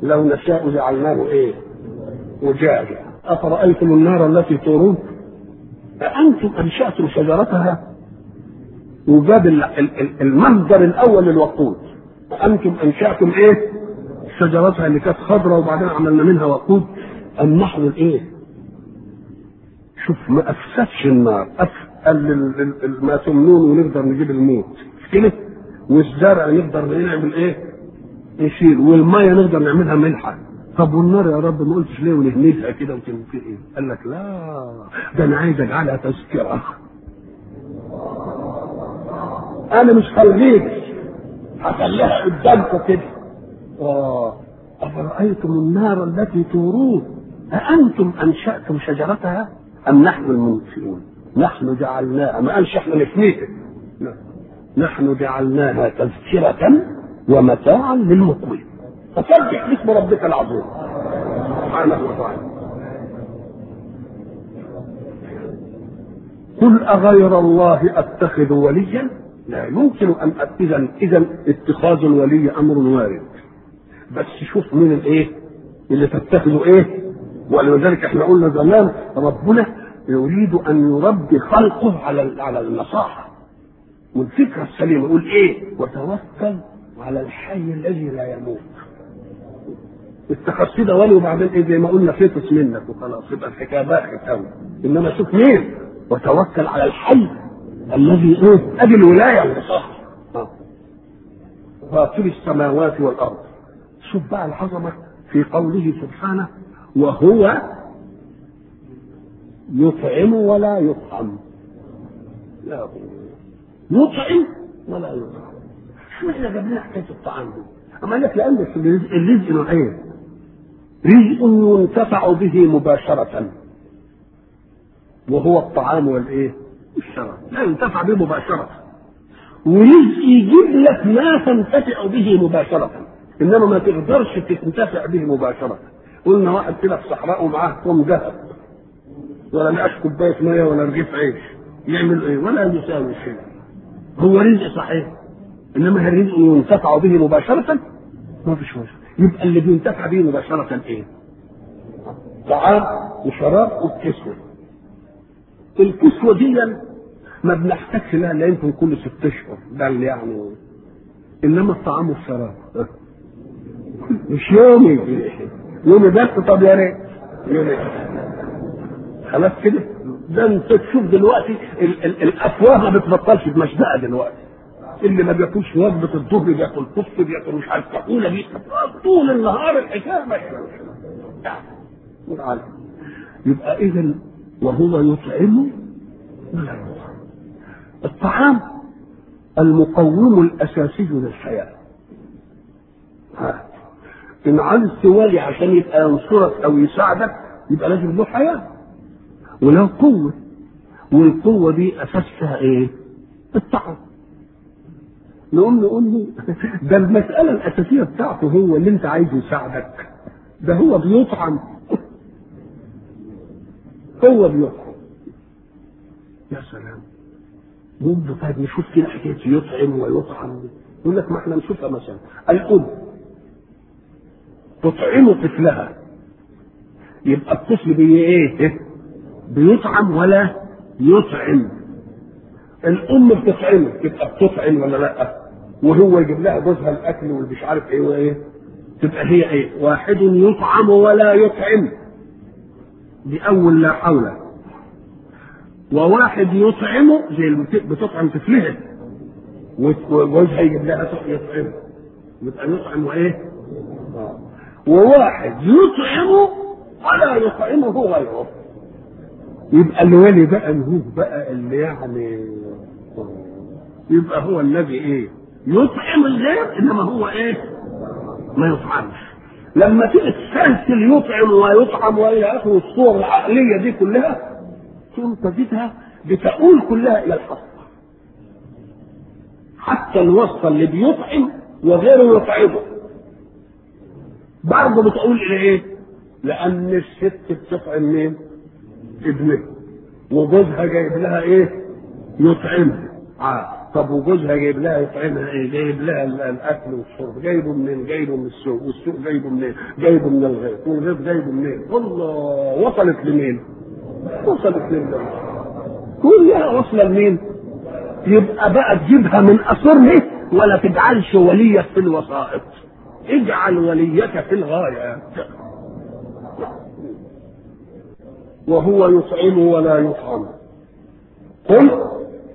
لو نشاء جعلناه إيه؟ وجاجا أفرأيتم النار التي تورون؟ أأنتم أنشأتم شجرتها؟ وجاب المصدر الأول للوقود. أأنتم أنشأتم إيه؟ شجرتها اللي كانت خضراء وبعدين عملنا منها وقود. أم نحن الإيه شوف ما أفسدش النار. أفقل ما تمنون ونقدر نجيب الموت. كده والزرع نقدر نعمل إيه؟ نشيل. والمية نقدر نعملها ملحة. طب والنار يا رب ما قلتش ليه ونهمسها كده وتنفي إيه؟ قال لك لا ده أنا عايز أجعلها تذكرة. أنا مش خليك. هخليها قدامكم كده. آه أفرأيتم النار التي تورون؟ أأنتم أنشأتم شجرتها أم نحن المنشئون؟ نحن جعلناها ما قالش إحنا نفنيها نحن جعلناها تذكرة ومتاعا للمقوين. فسبح باسم ربك العظيم. سبحانه وتعالى. قل أغير الله أتخذ وليا؟ لا يمكن أن إذا إذا اتخاذ الولي أمر وارد. بس شوف مين الإيه؟ اللي تتخذه إيه؟ ولذلك إحنا قلنا زمان ربنا يريد أن يربي خلقه على على النصاحة والفكرة السليمة يقول إيه؟ وتوكل على الحي الذي لا يموت. اتخذت ده ولي وبعدين إيه؟ زي ما قلنا فطس منك وخلاص. يبقى الحكاية باخت قوي إنما شوف مين؟ وتوكل على الحي الذي إيه ادي الولاية صح فاطر السماوات والأرض. شوف بقى العظمة في قوله سبحانه وهو يطعم ولا يطعم. لا يطعم ولا يطعم. شو إحنا جبنا حكايه الطعام؟ دي؟ اما لك لأن الرزق نوعين. رزق ينتفع به مباشرة. وهو الطعام والإيه؟ الشراب لا ينتفع به مباشرة. ورزق يجيب لك ما تنتفع به مباشرة. إنما ما تقدرش تنتفع به مباشرة. قلنا واحد كده في صحراء ومعاه كوم ذهب ولا معاش كوباية مية ولا رغيف عيش. يعمل إيه؟ ولا يساوي شيء. هو رزق صحيح. إنما الرزق ينتفع به مباشرة؟ ما فيش وجه. يبقى اللي بينتفع به مباشرة إيه؟ طعام وشراب والكسوة الكسوة دي ما بنحتاجش لها إلا يمكن كل ست أشهر. ده اللي يعني إنما الطعام والشراب. مش يومي. يومي بس. طب يا ريت يومي. خلاص كده. ده أنت تشوف دلوقتي ال- ال- الافواه ما بتبطلش بمشدقة دلوقتي. اللي ما بياكلش وجبة الظهر بياكل كفت بياكل مش عارف تقوله بياكل طول النهار الحكاية ماشية. يعني يبقى اذا وهو يطعم ولا يطعم الطعام المقوم الأساسي للحياه ها. إن عايز توالي عشان يبقى ينصرك أو يساعدك يبقى لازم له حياة. وله قوة. والقوة دي أساسها إيه؟ الطعام. نقوم نقول له ده المسألة الأساسية بتاعته هو اللي أنت عايزه يساعدك. ده هو بيطعم. هو بيطعم. يا سلام. له طيب نشوف كده حكاية يطعم ويطعم. يقول لك ما إحنا نشوفها مثلا الأم. تطعم طفلها. يبقى الطفل بي إيه؟ بيطعم ولا يطعم؟ الأم بتطعمه تبقى بتطعم ولا لأ؟ وهو يجيب لها جوزها الأكل والمش عارف إيه وإيه. تبقى هي إيه؟ واحد يطعم ولا يطعم. اول لا حول وواحد يطعمه زي بتطعم طفلها وجوزها يجيب لها يطعمه. يبقى يطعم وايه وواحد يطعمه ولا يطعمه غيره. يبقى الولي بقى هو بقى اللي يعني يبقى هو الذي إيه؟ يطعم الغير إنما هو إيه؟ ما يطعمش. لما تسلسل يطعم ويطعم وإلى اخره الصور العقلية دي كلها ثم تجدها بتقول كلها إلى الحق حتى الوصفه اللي بيطعم وغيره يطعمه برضه بتقول إلى إيه؟ لأن الست بتطعم مين؟ ابنها وجوزها جايب لها إيه؟ يطعمها آه. طب وجوزها جايب لها يطعمها إيه؟ جايب لها ال- الأكل والشرب، جايبه منين؟ جايبه من السوق، والسوق جايبه منين؟ جايبه من الغيط، والغيط جايبه منين؟ والله وصلت لمين؟ وصلت لله. كلها واصله لمين؟ يبقى بقى تجيبها من اصرها ولا تجعلش وليك في الوسائط. اجعل وليك في الغايات. وهو يطعم ولا يطعم. قل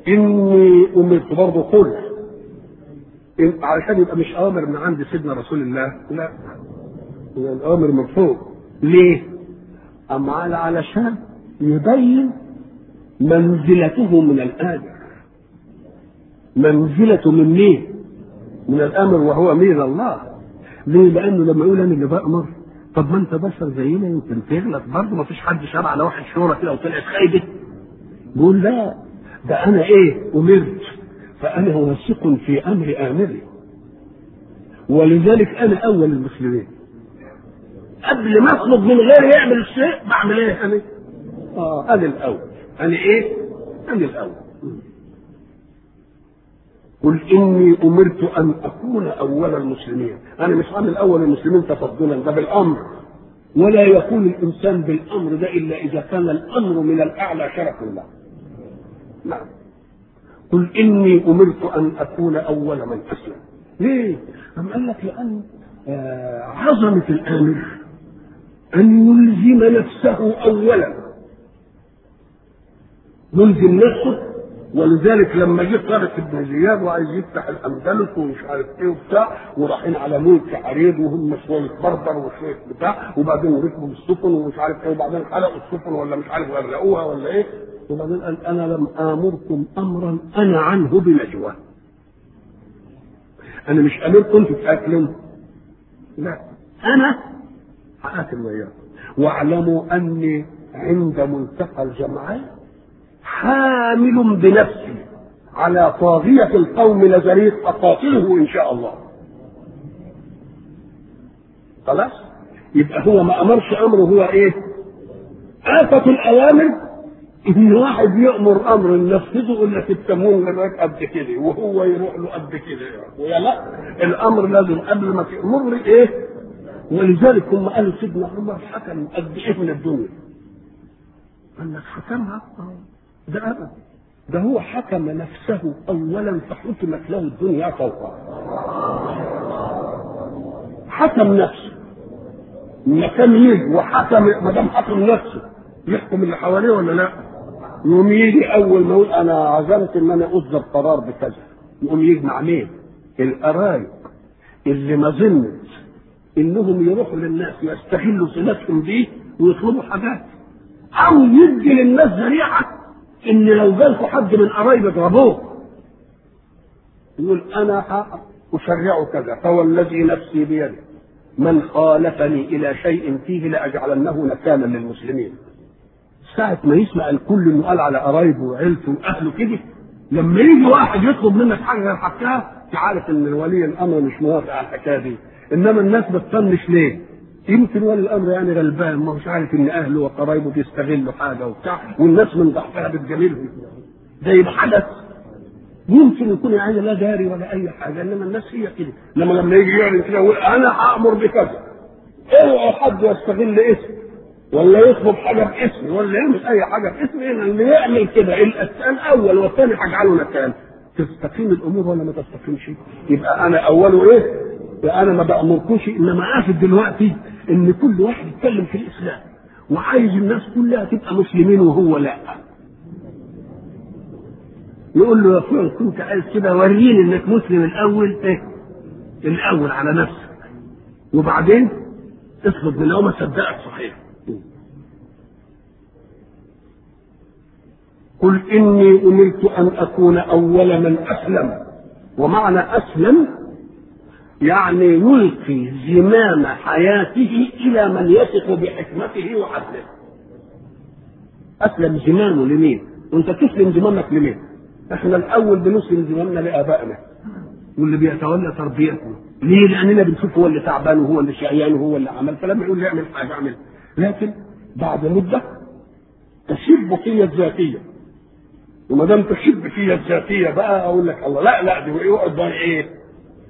إني أمرت برضه قل. علشان يبقى مش أمر من عند سيدنا رسول الله لا. هو الامر من فوق ليه؟ أما على علشان يبين منزلته من الامر منزلته من مين؟ من الأمر وهو مين الله. ليه؟ لأنه لما يقول أنا اللي بأمر. طب ما أنت بشر زينا يمكن تغلط. برضه ما فيش حد شرع على واحد شورى كده وطلعت خايبة. بيقول لا. ده أنا إيه؟ أمرت. فأنا واثق في أمر آمري. ولذلك أنا أول المسلمين. قبل ما أطلب من غيري يعمل الشيء بعمل إيه أنا؟ آه أنا الأول. أنا إيه؟ أنا الأول. قل إني أمرت أن أكون أول المسلمين. أنا مش عامل اول المسلمين تفضلا ده بالأمر. ولا يكون الإنسان بالأمر ده إلا إذا كان الأمر من الأعلى شرف له. نعم. قل إني أمرت أن أكون أول من أسلم. ليه؟ أم قال لك لأن آه عظمة الأمر أن يلزم نفسه اولا. يلزم نفسه ولذلك لما جه طارق بن زياد وعايز يفتح الأندلس ومش عارف إيه وبتاع ورايحين على ملك عريض وهم شوية بربر وشوية بتاع وبعدين ركبوا السفن ومش عارف إيه وبعدين حلقوا السفن ولا مش عارف غرقوها ولا إيه. وبعدين قال أنا لم آمركم أمرا أنا عنه بنجوى. أنا مش آمركم أنتوا تاكلوا لا أنا هاكل وياكم واعلموا أني عند ملتقى الجمعين حامل بنفسي على طاغية القوم لزريق أقاتله إن شاء الله. خلاص؟ يبقى هو ما أمرش أمره هو إيه؟ آفة الأوامر إن واحد يأمر أمر ينفذه يقول لك التموين لغاية قد كده وهو يروح له قد كده ويا لا الأمر لازم قبل ما تأمر لي إيه؟ ولذلك هم قالوا سيدنا عمر حكم قد إيه من الدنيا؟ قال لك حكمها؟ ده أبدا. ده هو حكم نفسه اولا فحكمت له الدنيا فوقه. حكم نفسه. لما كان يجي وحكم ما دام حكم نفسه يحكم اللي حواليه ولا لا؟ يقوم يجي اول ما يقول أنا عزمت إن أنا أصدر قرار بكذا. يقوم يجمع مين؟ القرايب اللي ما ظنت إنهم يروحوا للناس يستغلوا صلتهم بيه ويطلبوا حاجات. أو يدي للناس ذريعة إن لو جالكوا حد من قرايب اضربوه يقول أنا اشرع كذا فوالذي نفسي بيده. من خالفني إلى شيء فيه لأجعلنه نكالا للمسلمين. ساعة ما يسمع الكل إنه قال على قرايبه وعيلته وأهله كده لما يجي واحد يطلب منك حاجة غير حقها تعرف إن ولي الأمر مش موافق على الحكاية دي. إنما الناس بتطنش ليه؟ يمكن ولي الأمر يعني غلبان ما هوش عارف إن أهله وقرايبه بيستغلوا حاجة وبتاع والناس من ضعفها بتجاملهم. ده يبقى حدث. يمكن يكون يعني لا داري ولا أي حاجة إنما الناس هي كده. لما لما يجي يعلن كده يقول أنا هأمر بكذا. أوعى حد يستغل اسمي ولا يطلب حاجة باسمي ولا يعمل أي حاجة باسمي اللي يعمل كده. الأول والثاني هجعله مكان تستقيم الأمور ولا ما تستقيمش؟ يبقى أنا أوله إيه؟ أنا ما بأمركوش إنما قاصد دلوقتي إن كل واحد يتكلم في الإسلام وعايز الناس كلها تبقى مسلمين وهو لا. يقول له يا أخويا كنت عايز كده وريني إنك مسلم الأول إيه؟ الأول على نفسك. وبعدين؟ اطلب من لو ما صدقك صحيح. قل إني أمرت أن أكون أول من أسلم. ومعنى أسلم يعني يلقي زمام حياته إلى من يثق بحكمته وعدله. أسلم زمامه لمين؟ وانت تسلم زمامك لمين؟ إحنا الأول بنسلم زمامنا لآبائنا. واللي بيتولى تربيتنا. ليه؟ لاننا بنشوف هو اللي تعبان وهو اللي شقيان وهو اللي عمل فلما يقول لي اعمل حاجة اعمل. لكن بعد مدة تشيب بقيه ذاتيه وما دام تحب فيها الذاتية بقى أقول لك الله لا لا دي يقعد بقى إيه؟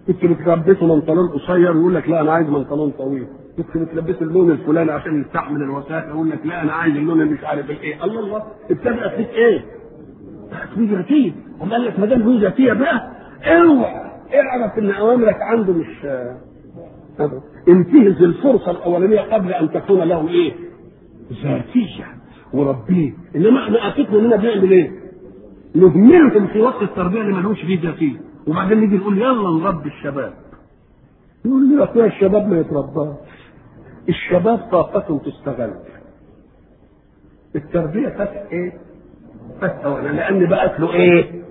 كنت بتلبسه بنطلون قصير يقول لك لا أنا عايز بنطلون طويل. كنت بتلبسه اللون الفلاني عشان يستحمل الوسائل يقول لك لا أنا عايز اللون اللي مش عارف الايه الله الله ابتدأت فيك إيه؟ في ذاتيه قال لك ما دام ذاتيه بقى اوعى. اعرف إن أوامرك عنده مش انتهز الفرصة الأولانية قبل أن تكون له إيه؟ ذاتية وربية إنما إحنا اعتقد إننا بنعمل إيه؟ نهملهم في وقت التربية اللي ملوش فيه ذاتية وبعدين نيجي نقول يلا نربي الشباب يقول لي أخويا الشباب ما يترباش الشباب طاقة تستغل التربية فتح إيه؟ فتح لأن بقت له إيه؟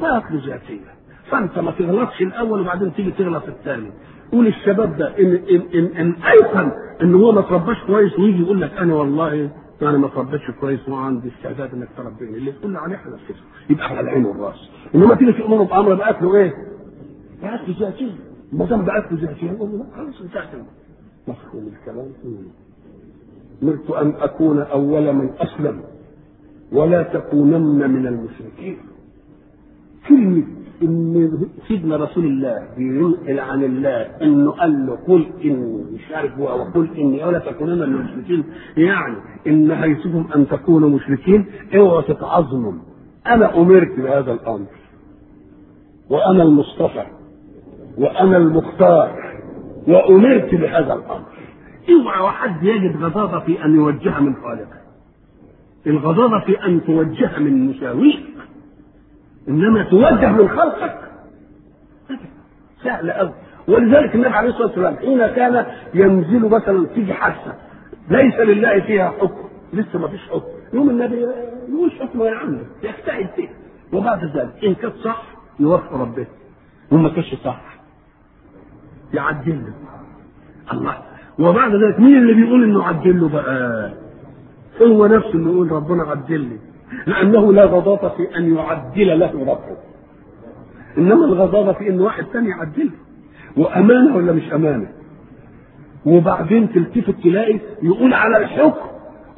بقت له ذاتية فأنت ما تغلطش الأول وبعدين تيجي تغلط الثاني. قول الشباب ده إن إن إن, إن أيقن إن هو ما ترباش كويس ويجي يقول لك أنا والله أنا ما تربيتش كويس وعندي استعداد إنك تربيني. اللي تقول عليه كده يبقى على العين والرأس. إنما تيجي تامره بامر بقت له إيه؟ بقت له ذاتيه ما دام بقت له ذاتيه نقول له لا خلاص انتهت مفهوم الكلام؟ مرت أن أكون أول من أسلم ولا تكونن من المشركين. كلمة إن سيدنا رسول الله بينقل عن الله إنه قال له قل إني مش عارف هو وقل إني ولا تكونن من المشركين. يعني إن هيسكم أن تكونوا مشركين. اوعوا تتعظموا. أنا أمرت بهذا الأمر. وأنا المصطفى. وأنا المختار. وأمرت بهذا الأمر. اوعى واحد يجد غضاضة في أن يوجه من خالقه. الغضاضة في أن توجه من مساويك إنما توجه من خلقك. سهل أوي. ولذلك النبي عليه الصلاة والسلام حين كان ينزل مثلا تيجي حادثة ليس لله فيها حكم لسه ما فيش حكم. يوم النبي يقول حكم يا عم يجتهد فيه. وبعد ذلك إن كانت صح يوفق ربه وما كانش صح يعدل له الله. وبعد ذلك مين اللي بيقول إنه عدل له بقى؟ هو نفسه اللي يقول ربنا عدل لي لأنه لا غضاضة في أن يعدل له ربه. إنما الغضاضة في إن واحد ثاني يعدل وأمانة ولا مش أمانة؟ وبعدين تلتفت تلاقي يقول على الحكم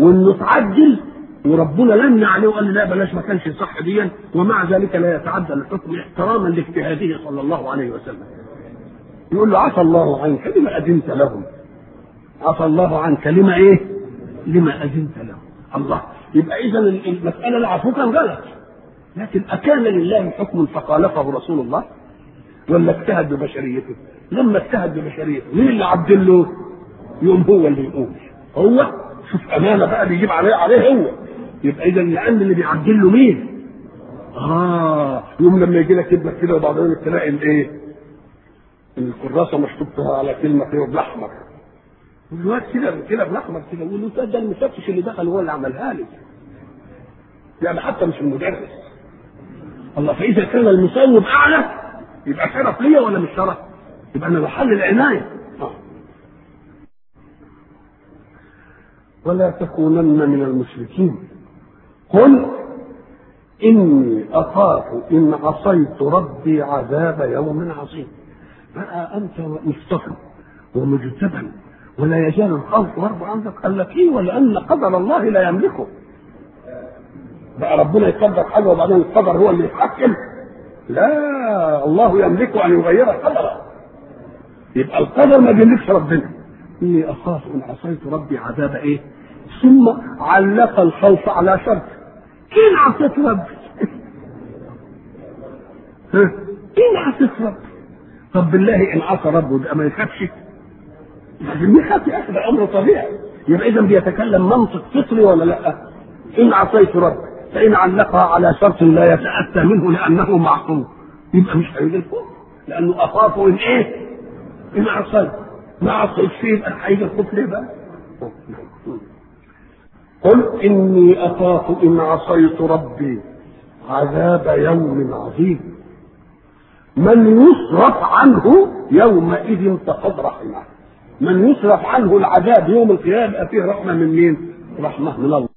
وإنه تعدل وربنا لن عليه وقال لا بلاش ما كانش صح ديا. ومع ذلك لا يتعدى الحكم احتراما لاجتهاده صلى الله عليه وسلم. يقول له عفى الله عنك لما أذنت لهم؟ عفى الله عنك لما إيه؟ لما أذنت لهم. الله. يبقى اذا المسألة العفو غلط. لكن أكان لله حكم فخالفه رسول الله ولا اجتهد ببشريته. لما اجتهد ببشريته مين اللي عدل له؟ يقوم هو اللي يقول هو؟ شوف أمانة بقى بيجيب عليه عليه هو. يبقى اذا لأن اللي بيعدل له مين؟ آه يوم لما يجي لك ابنك كده وبعدين تلاقي الايه الكراسة مكتوب فيها على كلمة كده بالاحمر الواد كده كده بالاحمر كده يقول له ده المفتش اللي دخل هو اللي عملها لي. يعني حتى مش المدرس. الله فإذا كان المصوب أعلى يبقى شرف ليا ولا مش شرف؟ يبقى أنا بحل العناية. آه. ولا تكونن من المشركين. قل إني أخاف إن عصيت ربي عذاب يوم عظيم. بقى أنت مصطفى ومجتبى ولا يزال الخوف برضه عندك قال لك إيه ولأن قدر الله لا يملكه. بقى ربنا يقدر حاجة وبعدين القدر هو اللي يتحكم. لا الله يملك أن يغير قدره. يبقى القدر ما بيملكش ربنا. إني أخاف إن عصيت ربي عذاب إيه؟ ثم علق الخوف على شرط. إن عصيت ربي؟ إن عصيت ربي؟ طب بالله إن عصى ربه ده ما يخافش. يخاف يا أخي ده أمر طبيعي يبقى إذا بيتكلم منطق فطري ولا لأ؟ إن عصيت ربي فإن علقها على شرط لا يتأتى منه لأنه معصوم يبقى مش هيجي الكفر لأنه أخاف إن إيه؟ إن عصيت ما عصيت فيه يبقى هيجي الكفر ليه بقى؟ قل إني أخاف إن عصيت ربي عذاب يوم عظيم من يصرف عنه يومئذ فقد رحمه من يصرف عنه العذاب يوم القيامة فيه رحمة من مين؟ رحمة من الله